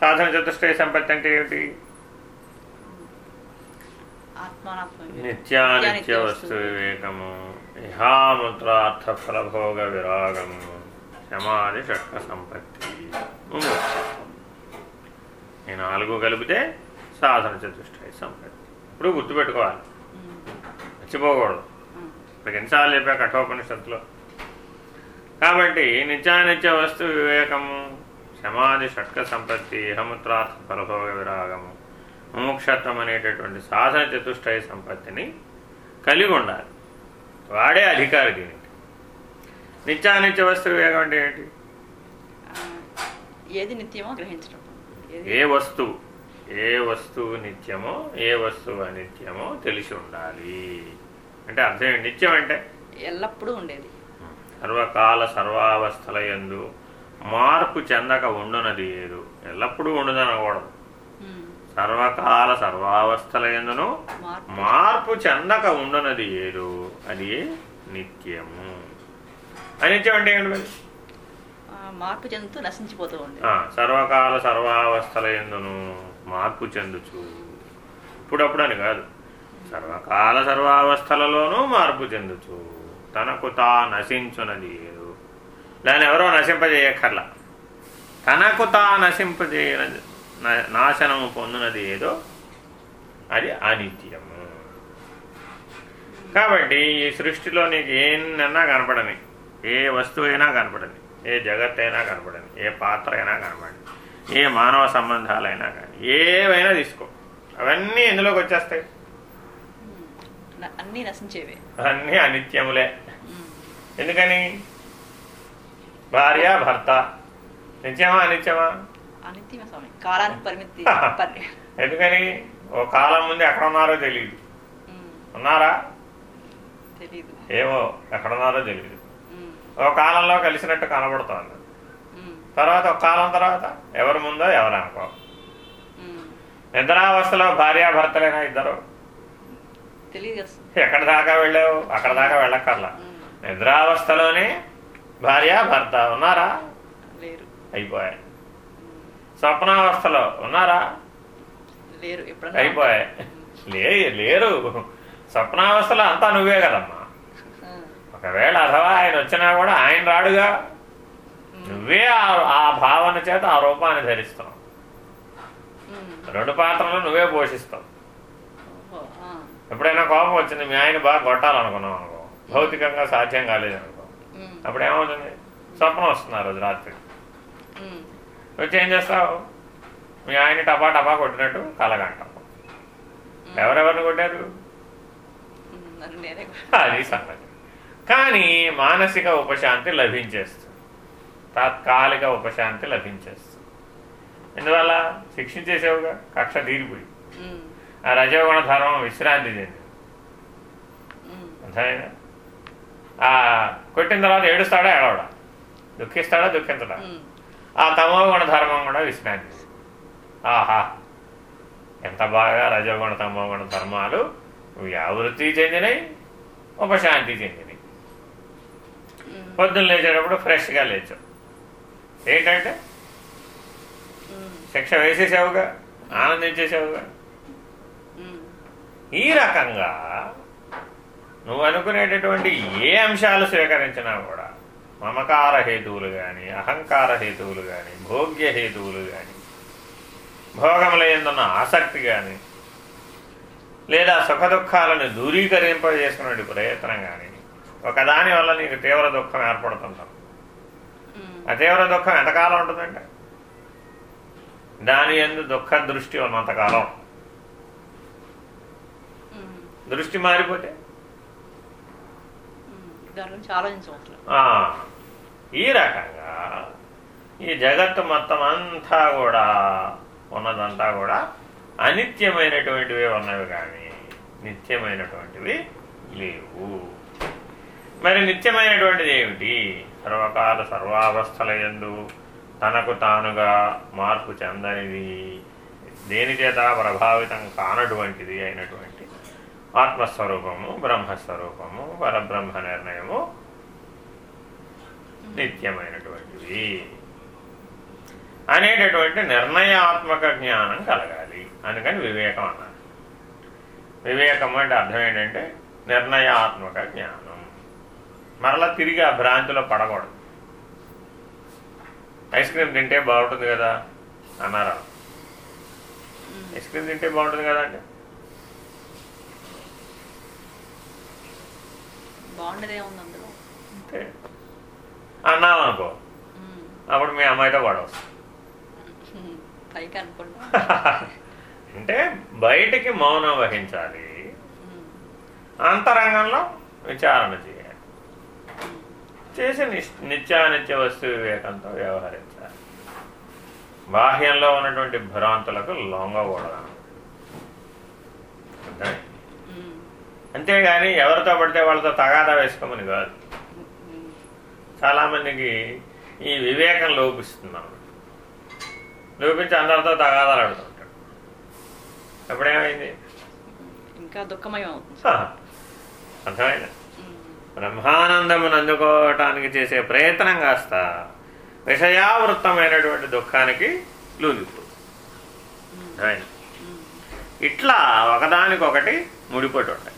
సాధన చతుష్టయ సంపత్తి అంటే ఏమిటి? నిత్యానిత్య వస్తు వివేకము ఇహాముద్రార్థ ఫలభోగ విరాగము సమాధి షట్క సంపత్తి. ఈ నాలుగు కలిపితే సాధన చతుష్టయ సంపత్తి ఇప్పుడు గుర్తుపెట్టుకోవాలి. మర్చిపోకూడదు. ఇప్పుడు ఎన్నిసార్లు చెప్పా కఠోపనిషత్తులో? కాబట్టి నిత్యానిత్య వస్తు వివేకము సమాధి షట్క సంపత్తి ఇహముత్రార్థ ఫలభోగ విరాగము. ముముక్షత్వం అనేటటువంటి సాధన చతుష్టయ సంపత్తిని కలిగి ఉండాలి. వాడే అధికారి దీనికి. నిత్యానిత్య వస్తు వివేకం అంటే ఏంటి? ఏది నిత్యమో గ్రహించడం. ఏ వస్తువు? ఏ వస్తువు నిత్యమో ఏ వస్తువు అనిత్యమో తెలిసి ఉండాలి. అంటే అర్థం ఏంటి? నిత్యం అంటే? ఎల్లప్పుడూ ఉండేది. సర్వకాల సర్వావస్థల యందు మార్పు చెందక ఉండునది ఏదు. ఎల్లప్పుడూ ఉండుదనకూడదు Hmm. సర్వకాల సర్వావస్థల ఎందును మార్పు. చెందక ఉండునది ఏదు అది నిత్యము. అనిత్యం అంటే మార్పు చెందుతూ నశించిపోతూ ఉంది. సర్వకాల సర్వావస్థల ఎందును మార్పు చెందుచు. ఇప్పుడప్పుడు అని కాదు. సర్వకాల సర్వావస్థలలోనూ మార్పు చెందుచు. తనకు తా నశించునది ఏదు దాన్ని ఎవరో నశింపజేయక్కర్లా. తనకు తా నశింపజేయ నా- నాశనము పొందినది ఏదో అది అనిత్యము కాబట్టి ఈ సృష్టిలో నీకు ఏనన్నా కనపడని ఏ వస్తువు అయినా కనపడని ఏ జగత్ అయినా కనపడని ఏ పాత్ర అయినా కనపడని ఏ మానవ సంబంధాలైనా కానీ ఏవైనా తీసుకో. అవన్నీ ఎందులోకి వచ్చేస్తాయి? అన్నీ నశించేవే. అన్నీ అనిత్యములే. ఎందుకని? భార్య భర్త. నిత్యమా అనిత్యమా కాలానికి పరిమితి పరి ఎందుకని? ఓ కాలం ముందు ఎక్కడ ఉన్నారో తెలియదు. ఉన్నారా? తెలీదు. ఏమో ఎక్కడున్నారో తెలియదు. ఓ కాలంలో కలిసినట్టు కనబడుతోంది. తర్వాత ఒక కాలం తర్వాత ఎవరు ముందో ఎవరు అనుకో. నిద్రావస్థలో భార్యాభర్తలైనా ఇద్దరు. ఎక్కడ దాకా వెళ్ళావు? అక్కడ దాకా వెళ్ళక్కర్లా. నిద్రావస్థలోనే భార్య భర్త ఉన్నారా? లేరు. అయిపోయాయి. స్వప్నావస్థలో ఉన్నారా? లేరు అయిపోయాయి లే లేరు. స్వప్నావస్థలో అంతా నువ్వే కదమ్మా. ఒకవేళ అథవా ఆయన వచ్చినా కూడా ఆయన రాడుగా. నువ్వే ఆ- భావన చేత ఆ రూపాన్ని ధరిస్తావు. రెండు పాత్రలు నువ్వే పోషిస్తావు. ఎప్పుడైనా కోపం వచ్చింది మీ ఆయన బాగా కొట్టాలనుకున్నావు అనుకో. భౌతికంగా సాధ్యం కాలేదనుకో. అప్పుడు ఏమవుతుంది స్వప్నం వస్తుంది ఆ రోజు రాత్రి. వచ్చి ఏం చేస్తావు? మీ ఆయన టపా టపా కొట్టినట్టు కలగంటావు ఎవరెవరిని కొట్టారు. అది సంగతి. కానీ మానసిక ఉపశాంతి లభించేస్తుంది. తాత్కాలిక ఉపశాంతి లభించేస్తుంది. ఎందువల్ల? శిక్షించేసావుగా కక్ష తీరిపోయి. ఆ రజోగుణ ధర్మం విశ్రాంతి చెంది. అర్థమైనా ఆ కొట్టిన తర్వాత ఏడుస్తాడా ఏడవడా? దుఃఖిస్తాడా దుఃఖించడా? ఆ తమోగుణ ధర్మం కూడా విశ్రాంతి. ఆహా. ఎంత బాగా రజోగుణ తమోగుణ ధర్మాలు వ్యావృత్తి చెందినవి ఉపశాంతి చెందినవి పొద్దున్న లేచేటప్పుడు ఫ్రెష్గా లేచావు ఏంటంటే? శిక్ష వేసేసావుగా ఆనందించేసావుగా. ఈ రకంగా నువ్వు అనుకునేటటువంటి ఏ అంశాలు స్వీకరించినా కూడా మమకార హేతువులు కానీ అహంకార హేతువులు కానీ భోగ్య హేతువులు కానీ భోగముల ఎందున్న ఆసక్తి కానీ లేదా సుఖ దుఃఖాలను దూరీకరింపజేసుకునే ప్రయత్నం కానీ ఒకదాని వల్ల నీకు తీవ్ర దుఃఖం ఏర్పడుతుంటాం. ఆ తీవ్ర దుఃఖం ఎంతకాలం ఉంటుందంటే దాని ఎందు దుఃఖ దృష్టి ఉన్నంతకాలం. దృష్టి మారిపోతే. దాని గురించి ఆలోచించవట్లేదు ఆ, ఈ రకంగా ఈ జగత్తు మొత్తం అంతా కూడా ఉన్నదంతా కూడా అనిత్యమైనటువంటివే ఉన్నవి కానీ నిత్యమైనటువంటివి లేవు. మరి నిత్యమైనటువంటిది ఏమిటి? సర్వకాల సర్వావస్థల ఎందు తనకు తానుగా మార్పు చెందనిది దేని చేత ప్రభావితం కానటువంటిది అయినటువంటి ఆత్మస్వరూపము బ్రహ్మస్వరూపము పరబ్రహ్మ నిర్ణయము నిత్యమైనటువంటివి అనేటటువంటి నిర్ణయాత్మక జ్ఞానం కలగాలి. అందుకని వివేకం అన్నారు వివేకం అంటే అర్థం ఏంటంటే నిర్ణయాత్మక జ్ఞానం. మరలా తిరిగి ఆ భ్రాంతిలో పడకూడదు. ఐస్ క్రీమ్ తింటే బాగుంటుంది కదా అన్నారా? ఐస్ క్రీమ్ తింటే బాగుంటుంది కదా అంటే? బాగుండేది అంతే అన్నాం అనుకో అప్పుడు మీ అమ్మాయితో అనుకుంటా. అంటే బయటికి మౌనం వహించాలి. అంతరంగంలో విచారణ చేయాలి. చేసి నిత్యానిత్య వస్తు వివేకంతో వ్యవహరించాలి. బాహ్యంలో ఉన్నటువంటి భ్రాంతులకు లొంగకూడదు. అంతేగాని ఎవరితో పడితే వాళ్ళతో తగాదా వేసుకోమని కాదు. చాలామందికి ఈ వివేకం లోపిస్తున్నాం లోపించి అందరితో తగాదాలు ఆడుతుంటాడు అప్పుడేమైంది? ఇంకా దుఃఖమయం అర్థమైందా? బ్రహ్మానందమును అందుకోవటానికి చేసే ప్రయత్నం కాస్త విషయావృత్తమైనటువంటి దుఃఖానికి లూగిపోతుంది. ఇట్లా ఒకదానికొకటి ముడిపడి ఉంటాయి.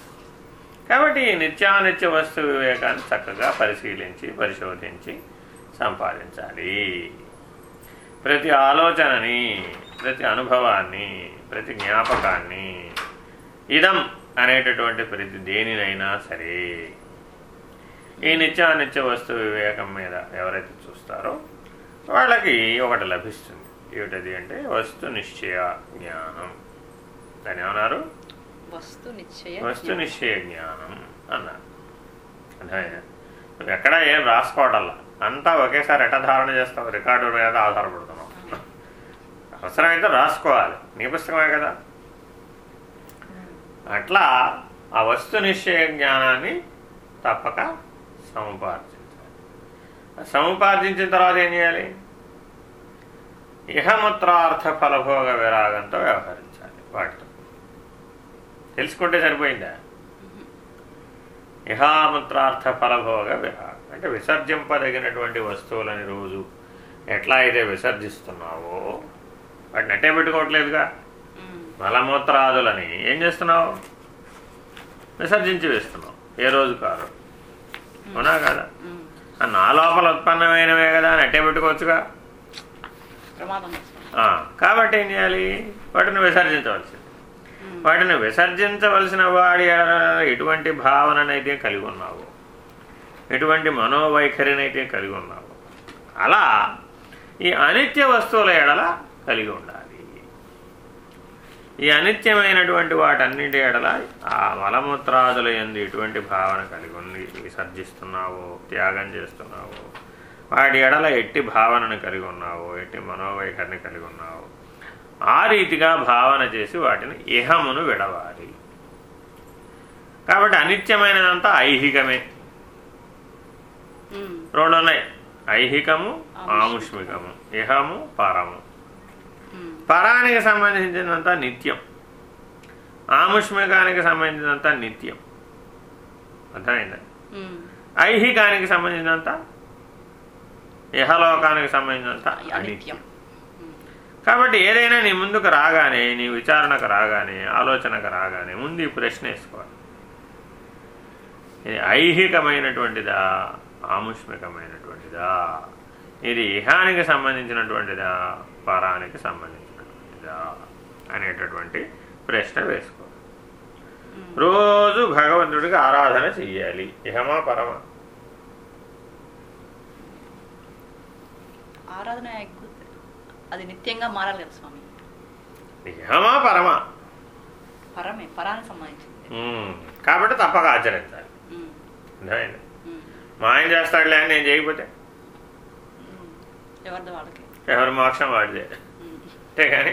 కాబట్టి ఈ నిత్యానిత్య వస్తు వివేకాన్ని చక్కగా పరిశీలించి పరిశోధించి సంపాదించాలి. ప్రతి ఆలోచనని ప్రతి అనుభవాన్ని ప్రతి జ్ఞాపకాన్ని ఇదం అనేటటువంటి ప్రతి దేనినైనా సరే ఈ నిత్యానిత్య వస్తు వివేకం మీద ఎవరైతే చూస్తారో వాళ్ళకి ఒకటి లభిస్తుంది. ఏమిటది అంటే వస్తు నిశ్చయ జ్ఞానం. దాని ఏమన్నారు? వస్తు నిశ్చయ వస్తు నిశ్చయ జ్ఞానం అన్నారు ఎక్కడ ఎక్కడా ఏం రాసుకోవటల్లా అంతా ఒకేసారి ఎట ధారణ చేస్తాం రికార్డు మీద ఆధారపడుతున్నాం అవసరమైతే రాసుకోవాలి. నీ పుస్తకమే కదా. అట్లా ఆ వస్తు నిశ్చయ జ్ఞానాన్ని తప్పక సముపార్జించాలి. సముపార్జించిన తర్వాత ఏం చేయాలి? ఇహముత్రార్థ ఫలభోగ విరాగంతో వ్యవహరించాలి. వాటితో తెలుసుకుంటే సరిపోయిందా? ఇహాముత్రార్థ ఫలభోగ విరాగం అంటే విసర్జింపదగినటువంటి వస్తువులని రోజు ఎట్లా అయితే విసర్జిస్తున్నావో వాటిని అట్టే పెట్టుకోవట్లేదుగా? మలమూత్రాదులని ఏం చేస్తున్నావు? విసర్జించి వేస్తున్నావు. ఏ రోజు కాదు. అవునా కదా? నా లోపల ఉత్పన్నమైనవే కదా అని అట్టే పెట్టుకోవచ్చుగా? కాబట్టి ఏం చేయాలి? వాటిని విసర్జించవలసింది. వాటిని విసర్జించవలసిన వాడి ఎడల ఎటువంటి భావననైతే కలిగి ఉన్నావు? ఎటువంటి మనోవైఖరినైతే కలిగి ఉన్నావు? అలా ఈ అనిత్య వస్తువుల ఎడల కలిగి ఉండాలి. ఈ అనిత్యమైనటువంటి వాటన్నిటి ఎడల ఆ మలమూత్రాదుల ఎందు ఎటువంటి భావన కలిగి ఉంది? విసర్జిస్తున్నావో? త్యాగం చేస్తున్నావో? వాటి ఎడల ఎట్టి భావనను కలిగి ఉన్నావో? ఎట్టి మనోవైఖరిని కలిగి ఉన్నావో? ఆ రీతిగా భావన చేసి వాటిని ఇహమును విడవాలి. కాబట్టి అనిత్యమైనదంతా ఐహికమే. రెండు ఉన్నాయి ఐహికము ఆముష్మికము. ఇహము పరము. పరానికి సంబంధించినంత నిత్యం. ఆముష్మికానికి సంబంధించినంత నిత్యం. అర్థమైందా. ఐహికానికి సంబంధించినంత ఇహలోకానికి సంబంధించినంత అనిత్యం. కాబట్టి ఏదైనా నీ ముందుకు రాగానే నీ విచారణకు రాగానే ఆలోచనకు రాగానే ముందు ఈ ప్రశ్న వేసుకోవాలి. ఇది ఐహికమైనటువంటిదా? ఆముష్మికమైనటువంటిదా? ఇది ఇహానికి సంబంధించినటువంటిదా? పరానికి సంబంధించినటువంటిదా? అనేటటువంటి ప్రశ్న వేసుకోవాలి. రోజు భగవంతుడికి ఆరాధన చెయ్యాలి. ఇహమా పరమా? ఆరాధన అది నిత్యంగా మారాలి కదా స్వామి. ఇహమా పరమా? పరమే పరానికి సంబంధించింది కాబట్టి తప్పక ఆచరించాలి. మా ఆయన చేస్తాడులే అని నేను చేయకపోతే? ఉమ్. ఎవరిది వాళ్ళకి? ఎవరి మోక్షం వాడిదే. అంతే కానీ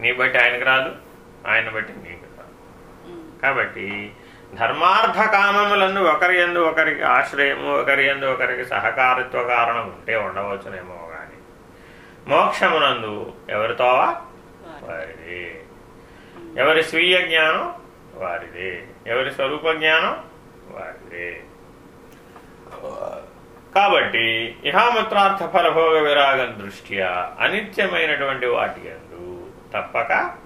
నీ బట్టి ఆయనకు రాదు ఆయన బట్టి నీకు రాదు. కాబట్టి ధర్మార్థ కామములందు ఒకరి ఎందు ఒకరికి ఆశ్రయము ఒకరి ఎందు ఒకరికి సహకారిత్వ కారణం ఉంటే ఉండవచ్చునేమో. మోక్షమునందు ఎవరితోవా వారి. వారిదే. ఎవరి స్వీయ జ్ఞానం? వారిదే. ఎవరి స్వరూప జ్ఞానం? వారిదే. కాబట్టి ఇహామత్రార్థ ఫలభోగ విరాగం దృష్ట్యా అనిత్యమైనటువంటి వాటి అందు తప్పక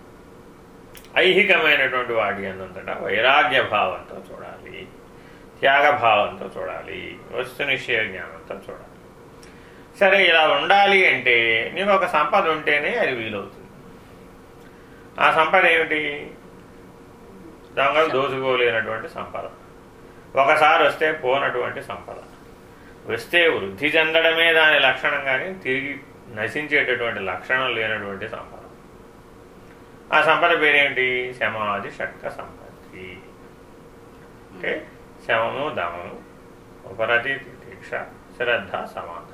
ఐహికమైనటువంటి వాటి అందంతటా వైరాగ్య భావంతో చూడాలి. త్యాగభావంతో చూడాలి. వస్తునిశ్చయ జ్ఞానంతో చూడాలి. సరే ఇలా ఉండాలి అంటే నీకు ఒక సంపద ఉంటేనే అది వీలవుతుంది. ఆ సంపద ఏమిటి? దొంగలు దోచుకోలేనటువంటి సంపద. ఒకసారి వస్తే పోనటువంటి సంపద. వస్తే వృద్ధి చెందడమే దాని లక్షణం కానీ తిరిగి నశించేటటువంటి లక్షణం లేనటువంటి సంపద. ఆ సంపద పేరేంటి శమాది షట్క సంపత్తి. అంటే శమము దమము ఉపరతి దీక్ష శ్రద్ధ సమాధానం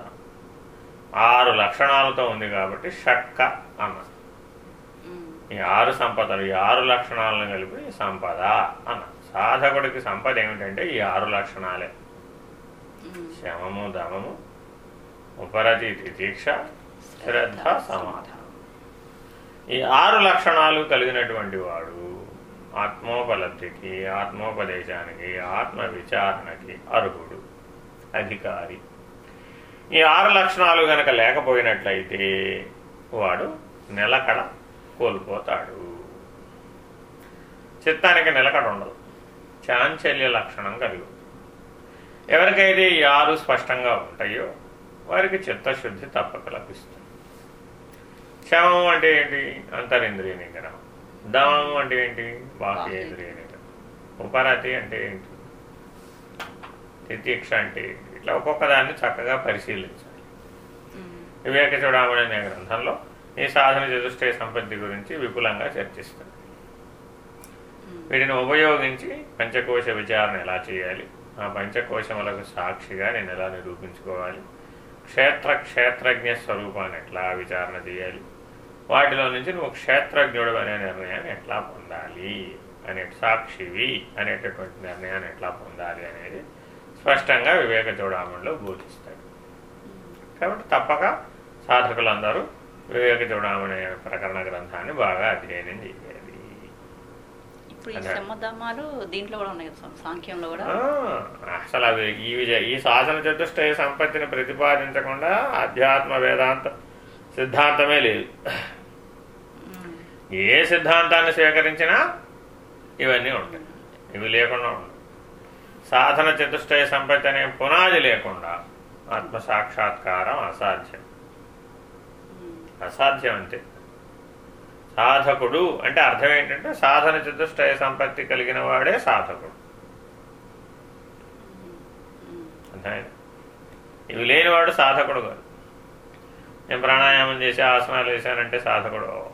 ఆరు లక్షణాలతో ఉంది కాబట్టి షట్క అన్న. ఈ ఆరు సంపదలు ఈ ఆరు లక్షణాలను కలిపి సంపద అన్న. సాధకుడికి సంపద ఏమిటంటే ఈ ఆరు లక్షణాలే. శమము దమము ఉపరతి దీక్ష శ్రద్ధ సమాధానం. ఈ ఆరు లక్షణాలు కలిగినటువంటి వాడు ఆత్మోపలబ్ధికి ఆత్మోపదేశానికి ఆత్మ విచారణకి అర్హుడు అధికారి. ఈ ఆరు లక్షణాలు గనక లేకపోయినట్లయితే వాడు నిలకడ కోల్పోతాడు. చిత్తానికి నిలకడ ఉండదు. చాంచల్య లక్షణం కలిగి ఎవరికైతే ఈ ఆరు స్పష్టంగా ఉంటాయో వారికి చిత్తశుద్ధి తప్పక లభిస్తుంది. శమం అంటే ఏంటి? అంతరింద్రియ నిగ్రహం. దమం అంటే ఏంటి? బాహ్యేంద్రియ నిగ్రహం. ఉపరతి అంటే ఏంటి? తితీక్ష అంటే ఏంటి? ఇట్లా ఒక్కొక్క దాన్ని చక్కగా పరిశీలించాలి. వివేక చూడమని అనే గ్రంథంలో ఈ సాధన చతుష్టయ సంపత్తి గురించి విపులంగా చర్చిస్తుంది. వీటిని ఉపయోగించి పంచకోశ విచారణ ఎలా చేయాలి? ఆ పంచకోశములకు సాక్షిగా నేను ఎలా నిరూపించుకోవాలి? క్షేత్ర క్షేత్రజ్ఞ స్వరూపాన్ని ఎట్లా విచారణ చేయాలి? వాటిలో నుంచి నువ్వు క్షేత్రజ్ఞుడు అనే నిర్ణయాన్ని ఎట్లా పొందాలి? అనే సాక్షివి అనేటటువంటి నిర్ణయాన్ని ఎట్లా పొందాలి అనేది స్పష్టంగా వివేక చూడమణిలో బోధిస్తాడు. కాబట్టి తప్పక సాధకులందరూ వివేక చూడమణి ప్రకరణ గ్రంథాన్ని బాగా అధ్యయనం చేయాలి. అసలు అవి ఈ విజయ ఈ సాధన చతుష్టయ సంపత్తిని ప్రతిపాదించకుండా ఆధ్యాత్మ వేదాంత సిద్ధాంతమే లేదు. ఏ సిద్ధాంతాన్ని స్వీకరించినా ఇవన్నీ ఉంటాయి. ఇవి లేకుండా ఉండవు. సాధన చతుష్టయ సంపత్తి అనే పునాది లేకుండా ఆత్మ సాక్షాత్కారం అసాధ్యం. ఉమ్, అసాధ్యం అంతే. సాధకుడు అంటే అర్థం ఏంటంటే సాధన చతుష్టయ సంపత్తి కలిగిన వాడే సాధకుడు. ఉమ్. అర్థమైంది ఇవి లేనివాడు సాధకుడు కాదు. నేను ప్రాణాయామం చేసి ఆసనాలు వేసానంటే సాధకుడు.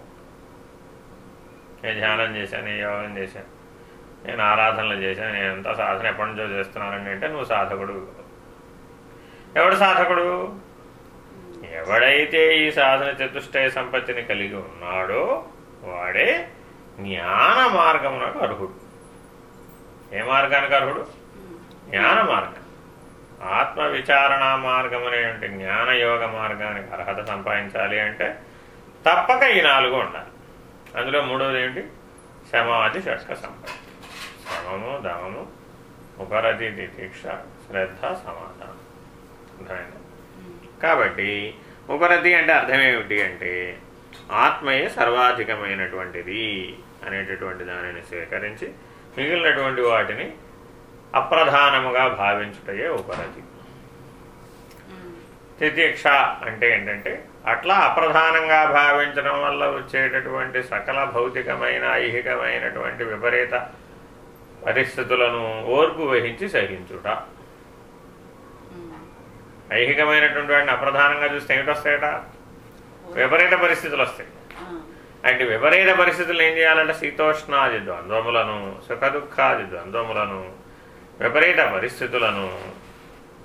నేను ధ్యానం చేశాను యోగం చేశాను. నేను ఆరాధనలు చేశాను నేను ఎంత సాధన ఎప్పటి నుంచో చేస్తున్నానండి అంటే నువ్వు సాధకుడు. ఎవడు సాధకుడు? ఎవడైతే ఈ సాధన చతుష్టయ సంపత్తిని కలిగి ఉన్నాడో వాడే జ్ఞాన మార్గమునకు అర్హుడు. ఏ మార్గానికి అర్హుడు? జ్ఞాన మార్గం. ఆత్మ విచారణ మార్గం అనేటువంటి జ్ఞానయోగ మార్గానికి అర్హత సంపాదించాలి అంటే తప్పక ఈ నాలుగు ఉండాలి. అందులో మూడవది ఏంటి? సమాధి షట్క సంపత్తి. సమము దమము ఉపరతి దీక్ష శ్రద్ధ సమాధానం? కాబట్టి ఉపరతి అంటే అర్థం ఏమిటి అంటే ఆత్మయే సర్వాధికమైనటువంటిది అనేటటువంటి దానిని స్వీకరించి మిగిలినటువంటి వాటిని అప్రధానముగా భావించుటయే ఉపరతి తితిక్ష అంటే ఏంటంటే అట్లా అప్రధానంగా భావించడం వల్ల వచ్చేటటువంటి సకల భౌతికమైన ఐహికమైనటువంటి విపరీత పరిస్థితులను ఓర్పు వహించి సహించుట. ఐహికమైనటువంటి వాటిని అప్రధానంగా చూస్తే ఏమిటి వస్తాయట విపరీత పరిస్థితులు వస్తాయి అంటే విపరీత పరిస్థితులు ఏం చేయాలంటే శీతోష్ణాది ద్వంద్వములను సుఖదుఖాది ద్వంద్వములను విపరీత పరిస్థితులను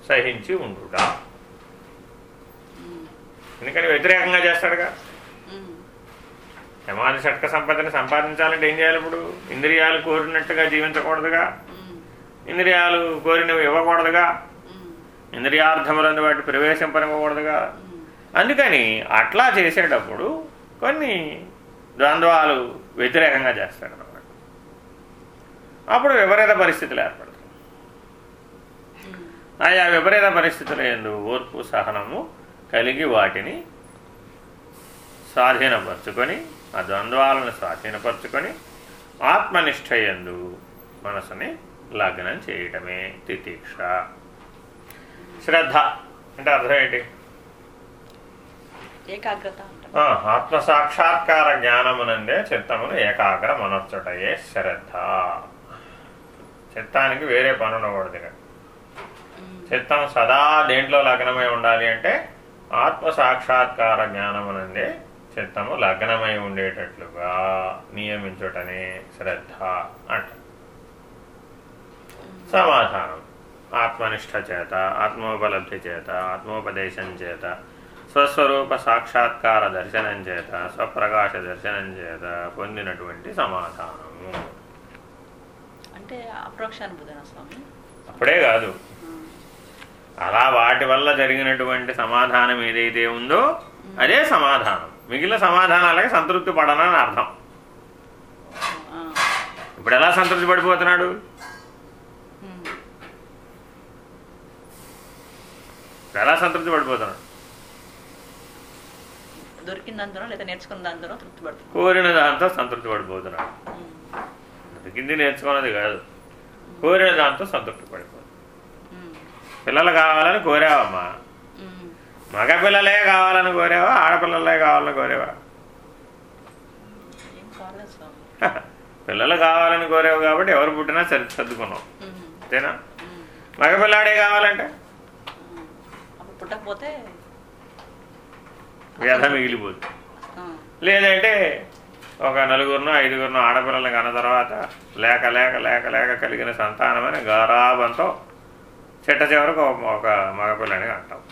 సహించి ఉండుట. ఎందుకని వ్యతిరేకంగా చేస్తాడుగా? సమాధి షట్క సంపదని సంపాదించాలంటే ఏం చేయాలి ఇప్పుడు? ఇంద్రియాలు కోరినట్టుగా జీవించకూడదుగా. ఇంద్రియాలు కోరినవి ఇవ్వకూడదుగా. ఇంద్రియార్థములను వాటి ప్రవేశింపనివ్వకూడదుగా. అందుకని అట్లా చేసేటప్పుడు కొన్ని ద్వంద్వాలు వ్యతిరేకంగా చేస్తాడు అన్నమాట. అప్పుడు విపరీత పరిస్థితులు ఏర్పడతాయి. ఆయా విపరీత పరిస్థితుల ఎందు ఓర్పు సహనము కలిగి వాటిని స్వాధీనపరుచుకొని ఆ ద్వంద్వాలను స్వాధీనపరుచుకొని ఆత్మనిష్ట యందు మనసుని లగ్నం చేయటమే తితీక్ష. శ్రద్ధ అంటే అర్థం ఏంటి? ఏకాగ్రత ఆత్మ సాక్షాత్కార జ్ఞానమునందే చిత్తమును ఏకాగ్ర మనొచ్చటయే శ్రద్ధ. చిత్తానికి వేరే పని ఉండకూడదు. చిత్తం సదా దేంట్లో లగ్నమై ఉండాలి అంటే ఆత్మ సాక్షాత్కార జ్ఞానమునందే చిత్తము లగ్నమై ఉండేటట్లుగా నియమించుటనే శ్రద్ధ అంట. సమాధానం. ఆత్మనిష్ట చేత ఆత్మోపలబ్ధి చేత ఆత్మోపదేశం చేత స్వస్వరూప సాక్షాత్కార దర్శనం చేత స్వప్రకాశ దర్శనం చేత పొందినటువంటి సమాధానము. అంటే అప్పుడే కాదు. అలా వాటి వల్ల జరిగినటువంటి సమాధానం ఏదైతే ఉందో అదే సమాధానం. మిగిలిన సమాధానాలకి సంతృప్తి పడనని అర్థం. ఇప్పుడు ఎలా సంతృప్తి పడిపోతున్నాడు? ఎలా సంతృప్తి పడిపోతున్నాడు? దొరికిందంతనో లేదా నేర్చుకున్న దాంతోనో తృప్తి పడుతుంది. కోరిన దాంతో సంతృప్తి పడిపోతున్నాడు. దొరికింది నేర్చుకున్నది కాదు. కోరిన దాంతో సంతృప్తి పడిపోతుంది. పిల్లలు కావాలని కోరావమ్మా. ఉమ్, మగ పిల్లలే కావాలని కోరావా ఆడపిల్లలే కావాలని కోరావా? పిల్లలు కావాలని కోరావు కాబట్టి ఎవరు పుట్టినా సరి సర్దుకున్నావు అంతేనా? మగపిల్లాడే కావాలంటే? పుట్టకపోతే వ్యధ మిగిలిపోతుంది లేదంటే ఒక నలుగురినో ఐదుగురినో ఆడపిల్లలు కన్న తర్వాత లేక లేక లేక లేక కలిగిన సంతానమని గారాబంతో చిట్ట చివరకు ఒక- మగపిల్లని అంటాం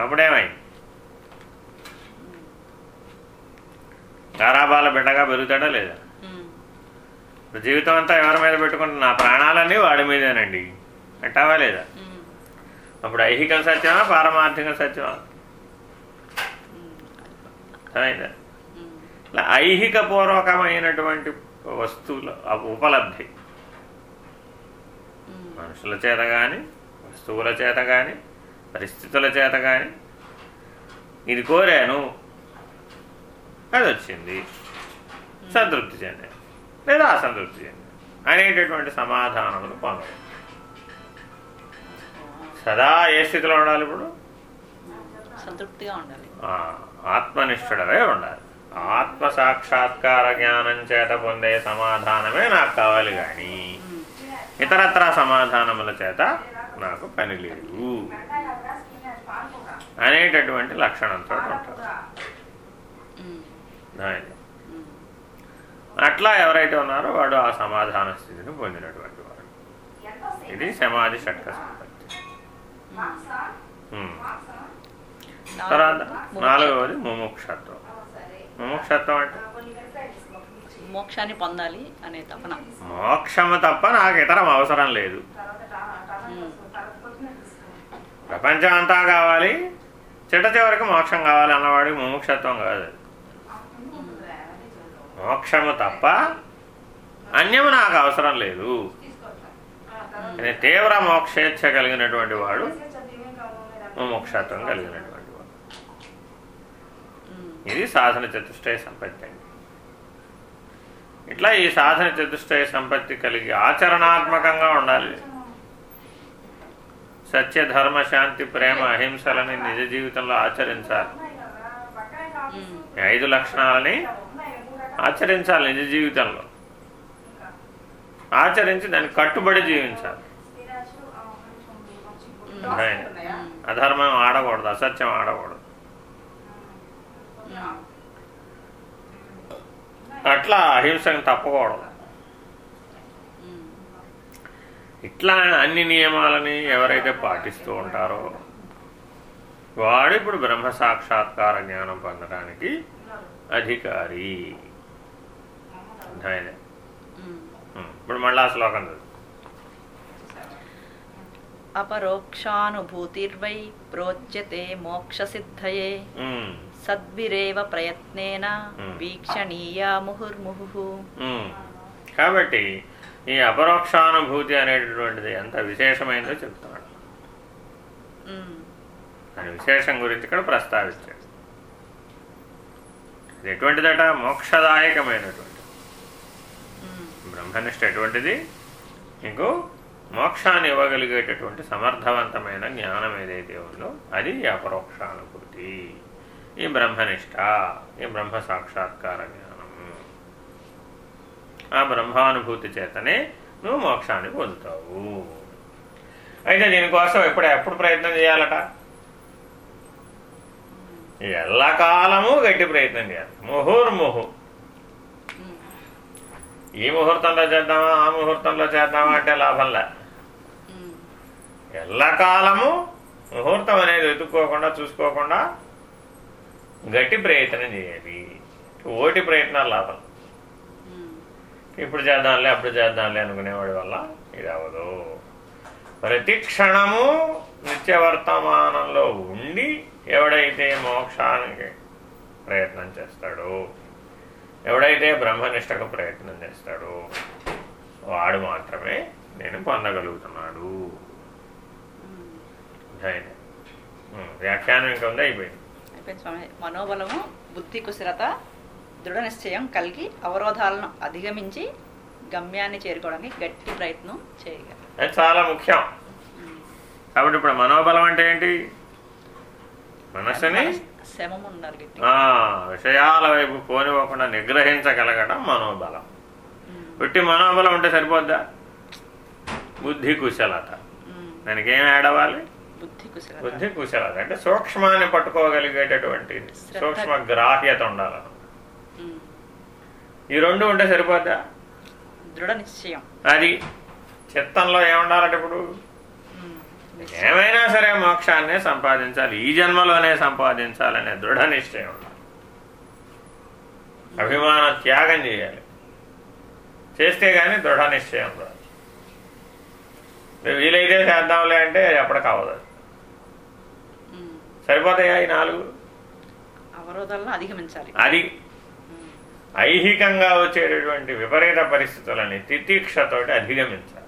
అప్పుడేమైంది? గారాబాల బిడ్డగా పెరుగుతాడా లేదా? జీవితం అంతా ఎవరి మీద పెట్టుకుంటే నా ప్రాణాలన్నీ వాడి మీదేనండి. అంటావా లేదా? అప్పుడు ఐహిక సత్యమా పారమార్థిక సత్యమా? అర్థమైందా? ఇట్లా ఐహిక పూర్వకమైనటువంటి వస్తువుల ఉపలబ్ధి. మనుషుల చేత కానీ వస్తువుల చేత కానీ పరిస్థితుల చేత కానీ ఇది కోరాను. అది వచ్చింది సంతృప్తి చెందాను. లేదా అసంతృప్తి చెందాను. అనేటటువంటి సమాధానములు పొందడం సదా ఏ స్థితిలో ఉండాలి ఇప్పుడు? సంతృప్తిగా ఉండాలి. ఆత్మనిష్ఠుడవే ఉండాలి. ఆత్మ సాక్షాత్కార జ్ఞానం చేత పొందే సమాధానమే నాకు కావాలి కానీ ఇతరత్రా సమాధానముల చేత నాకు పని లేదు. అనేటటువంటి లక్షణంతో ఉంటారు. అట్లా ఎవరైతే ఉన్నారో వాడు ఆ సమాధాన స్థితిని పొందినటువంటి వాడు. ఇది సమాధి షట్క సంపత్తి. తర్వాత నాలుగవది ముముక్షత్వం. ముముక్షత్వం అంటే? మోక్షాన్ని పొందాలి అనే తపన. మోక్షము తప్ప నాకు ఇతరం అవసరం లేదు. ప్రపంచం అంతా కావాలి. చిట్ట చివరికి మోక్షం కావాలి అన్నవాడికి ముముక్షత్వం కాదు. మోక్షము తప్ప అన్యము నాకు అవసరం లేదు. అని తీవ్ర మోక్షేచ్ఛ కలిగినటువంటి వాడు ముముక్షత్వం కలిగినటువంటి వాడు. ఇది సాధన చతుష్టయ సంపత్తి అండి. ఇట్లా ఈ సాధన చతుష్టయ సంపత్తి కలిగి ఆచరణాత్మకంగా ఉండాలి. సత్య ధర్మ శాంతి ప్రేమ అహింసలని నిజ జీవితంలో ఆచరించాలి. ఐదు లక్షణాలని ఆచరించాలి నిజ జీవితంలో. ఆచరించి దాన్ని కట్టుబడి జీవించాలి. అధర్మం ఆడకూడదు అసత్యం ఆడకూడదు. అట్లా అహింసను తప్పకూడదు. ఇట్లా అన్ని నియమాలని ఎవరైతే పాటిస్తూ ఉంటారో వాడు ఇప్పుడు బ్రహ్మ సాక్షాత్కార జ్ఞానం పొందడానికి అధికారి ఉమ్. ఇప్పుడు మళ్ళా శ్లోకం చదువు. అపరోక్షానుభూతిర్వై ప్రోచ్యతే మోక్షసిద్ధయే ఉమ్, సద్విరేవ ప్రయత్నేన. వీక్షణీయా ముహుర్ముహు. కాబట్టి ఈ అపరోక్షానుభూతి అనేటటువంటిది ఎంత విశేషమైందో చెప్తున్నాడు. దాని విశేషం గురించి ఇక్కడ ప్రస్తావించాడు. ఇది ఎటువంటిదట? మోక్షదాయకమైనటువంటి. బ్రహ్మనిష్ట ఎటువంటిది? నీకు మోక్షాన్ని ఇవ్వగలిగేటటువంటి సమర్థవంతమైన జ్ఞానం ఏదైతే ఉందో అది అపరోక్షానుభూతి. ఈ బ్రహ్మనిష్ట ఈ బ్రహ్మ సాక్షాత్కార జ్ఞానము ఆ బ్రహ్మానుభూతి చేతనే నువ్వు మోక్షాన్ని పొందుతావు. అయితే దీనికోసం ఎప్పుడు ఎప్పుడు ప్రయత్నం చేయాలట? ఎల్లకాలము గట్టి ప్రయత్నం చేయాలి. ముహుర్ముహు. ఈ ముహూర్తంలో చేద్దామా ఆ ముహూర్తంలో చేద్దామా అంటే లాభంలే ఎల్లకాలము ముహూర్తం అనేది వెతుక్కోకుండా చూసుకోకుండా గట్టి ప్రయత్నం చేయాలి. ఓటి ప్రయత్నాలు లాభం. ఇప్పుడు చేద్దాంలే అప్పుడు చేద్దాంలే అనుకునేవాడి వల్ల ఇది అవ్వదు. ప్రతి క్షణము నిత్యవర్తమానంలో ఉండి ఎవడైతే మోక్షానికి ప్రయత్నం చేస్తాడో ఎవడైతే బ్రహ్మనిష్టకు ప్రయత్నం చేస్తాడో వాడు మాత్రమే నేను పొందగలుగుతున్నాడు. వ్యాఖ్యానం ఇంకా ఉంది అయిపోయింది. మనోబలము బుద్ధి కుశలత దృఢ నిశ్చయం కలిగి అవరోధాలను అధిగమించి గమ్యాన్ని చేరుకోవడానికి గట్టి ప్రయత్నం చేయగలరు అది చాలా ముఖ్యం. కాబట్టి ఇప్పుడు మనోబలం అంటే ఏంటి? మనస్సుని విషయాల వైపు పోనివ్వకుండా నిగ్రహించగలగడం మనోబలం. పుట్టి మనోబలం ఉంటే సరిపోద్దా? బుద్ధి కుశలత. దానికి ఏం యాడ్ అవ్వాలి? బుద్ధి కుశలత. బుద్ధి కుశలత. అంటే సూక్ష్మాన్ని పట్టుకోగలిగేటటువంటి. సూక్ష్మ గ్రాహ్యత ఉండాలి మ్మ్. ఈ రెండు ఉంటే సరిపోద్దా? దృఢ నిశ్చయం. అది చిత్తంలో ఏముండాలంటే ఇప్పుడు. ఏమైనా సరే మోక్షాన్నే సంపాదించాలి. ఈ జన్మలోనే సంపాదించాలనే దృఢ నిశ్చయం. ఉండాలి అభిమాన త్యాగం చేయాలి. చేస్తే గాని దృఢ నిశ్చయం రాదు. వీలైతే చేద్దాంలే అంటే ఎప్పటికి అవ్వదు. మ్మ్. సరిపోతాయా ఈ నాలుగు? అవరోధాలను అధిగమించాలి. అది. ఐహికంగా వచ్చేటటువంటి విపరీత పరిస్థితులని తితీక్షతోటి అధిగమించాలి.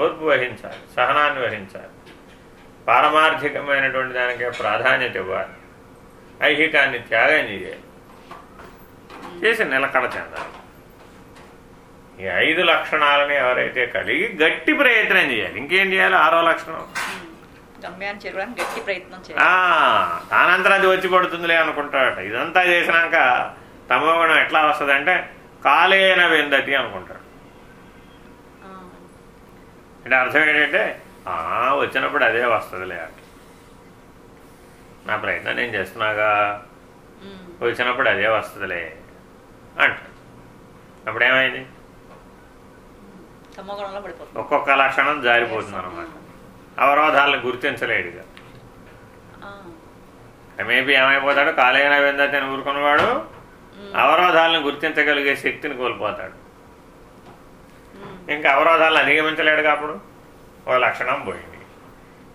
ఓర్పు వహించాలి సహనాన్ని వహించాలి. పారమార్థికమైనటువంటి దానికే ప్రాధాన్యత ఇవ్వాలి. ఐహికాన్ని త్యాగం చేయాలి. చేసి నిలకడ చెందాలి. ఈ ఐదు లక్షణాలని ఎవరైతే కలిగి గట్టి ప్రయత్నం చేయాలి. ఇంకేం చేయాలి? ఆరో లక్షణం. గమ్యాన్ని చేరుకోవడానికి గట్టి ప్రయత్నం ఆ, చేయాలి తానంతరం అది వచ్చి పడుతుందిలే అనుకుంటాడట. ఇదంతా చేసినాక తమోగుణం ఎట్లా వస్తుందంటే కాలేన వెందతి అనుకుంటాడు. అంటే అర్థం ఏంటంటే "ఆ, వచ్చినప్పుడు అదే వస్తుందిలే అట్లా నా ప్రయత్నం నేను చేస్తున్నాగా. వచ్చినప్పుడు అదే వస్తుందిలే అంట అప్పుడు ఏమైంది తమోగుణంలో పడిపోతుంది. ఒక్కొక్క లక్షణం జారిపోతుంది అనమాట అవరోధాలను గుర్తించలేడుగా ఆ. మేబీ ఏమైపోతాడు కాలేన విందని ఊరుకున్నవాడు. అవరోధాలను గుర్తించగలిగే శక్తిని కోల్పోతాడు. ఇంకా అవరోధాలను అధిగమించలేడుగా అప్పుడు ఓ లక్షణం పోయింది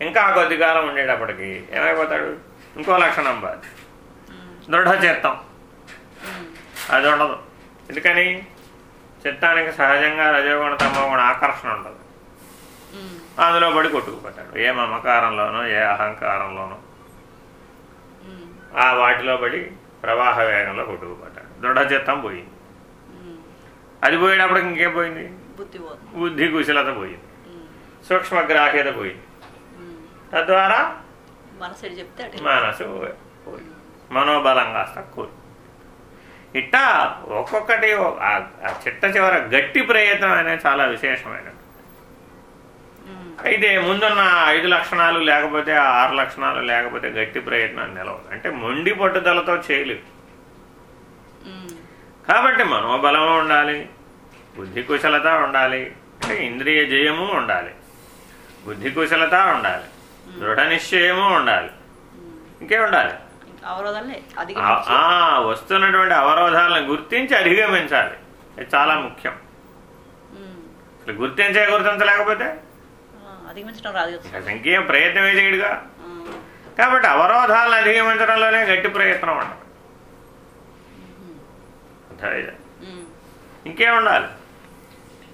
ఇంకా కొద్ది కాలం ఉండేటప్పటికి ఏమైపోతాడు ఇంకో లక్షణం బాధ ఉమ్. దృఢ చిత్తం ఉమ్. అది ఉండదు ఎందుకని చిత్తానికి సహజంగా రజోగుణ తమోగుణ ఆకర్షణ ఉండదు. అందులో పడి కొట్టుకుపోతాడు ఏ మమకారంలోనో ఏ అహంకారంలోనో. ఆ వాటిలో పడి ప్రవాహ వేగంలో కొట్టుకుపోతాడు దృఢ చిత్తం పోయింది. అది పోయేటప్పటికి ఇంకేం పోయింది బుద్ధి కుశలత పోయింది. సూక్ష్మగ్రాహ్యత పోయింది. తద్వారా మనసు పోయింది మనోబలం కాస్త కోరి ఇట్టా ఒక్కొక్కటి ఆ చిట్ట చివర గట్టి ప్రయత్నం అనేది చాలా విశేషమైనది. అయితే ముందున్న ఐదు లక్షణాలు లేకపోతే ఆ ఆరు లక్షణాలు లేకపోతే గట్టి ప్రయత్నం నిలవదు. అంటే మొండి పట్టుదలతో చేయలేదు. కాబట్టి మనోబలం ఉండాలి బుద్ధి కుశలత ఉండాలి అంటే ఇంద్రియ జయము ఉండాలి బుద్ధి కుశలత ఉండాలి దృఢ నిశ్చయము ఉండాలి. ఇంకే ఉండాలి. వస్తున్నటువంటి అవరోధాలను గుర్తించి అధిగమించాలి. ఇది చాలా ముఖ్యం. గుర్తించే గుర్తించలేకపోతే అధిగమించడం రాదు ఇంకేం ప్రయత్నమే చేయడుగా. కాబట్టి అవరోధాలను అధిగమించడంలోనే గట్టి ప్రయత్నం ఉండాలి. ఇంకేం. ఉండాలి?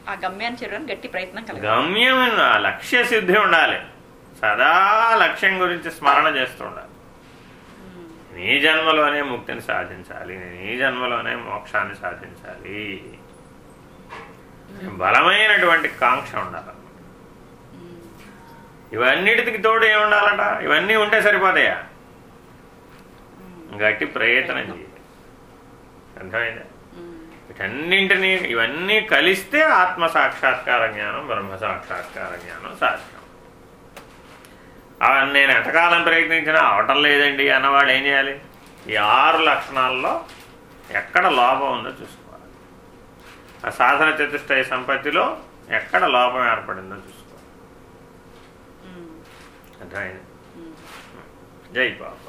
ఆ గమ్యాన్ని చేరడానికి గట్టి ప్రయత్నం కలగాలి. గమ్యం ఆ లక్ష్య సిద్ధి ఉండాలి. సదా లక్ష్యం గురించి స్మరణ చేస్తూ ఉండాలి. నీ జన్మలోనే ముక్తిని సాధించాలి. నీ జన్మలోనే మోక్షాన్ని సాధించాలి. బలమైనటువంటి కాంక్ష ఉండాలి. ఇవన్నిటికి తోడు ఏమి ఉండాలట ఇవన్నీ ఉంటే సరిపోతాయా. గట్టి ప్రయత్నం చేయాలి అర్థమైందా. వీటన్నింటినీ ఇవన్నీ కలిస్తే ఆత్మ సాక్షాత్కార జ్ఞానం బ్రహ్మ సాక్షాత్కార జ్ఞానం సాధ్యం. అవన్నీ నేను ఎంతకాలం ప్రయత్నించినా అవటం లేదండి అన్నవాడు ఏం చేయాలి? ఈ ఆరు లక్షణాల్లో ఎక్కడ లోపం ఉందో చూసుకోవాలి. ఆ సాధన చతుష్టయ సంపత్తిలో ఎక్కడ లోపం ఏర్పడిందో చూసుకోవాలి. ఉమ్. అర్థమైంది ఉమ్. జై బాబా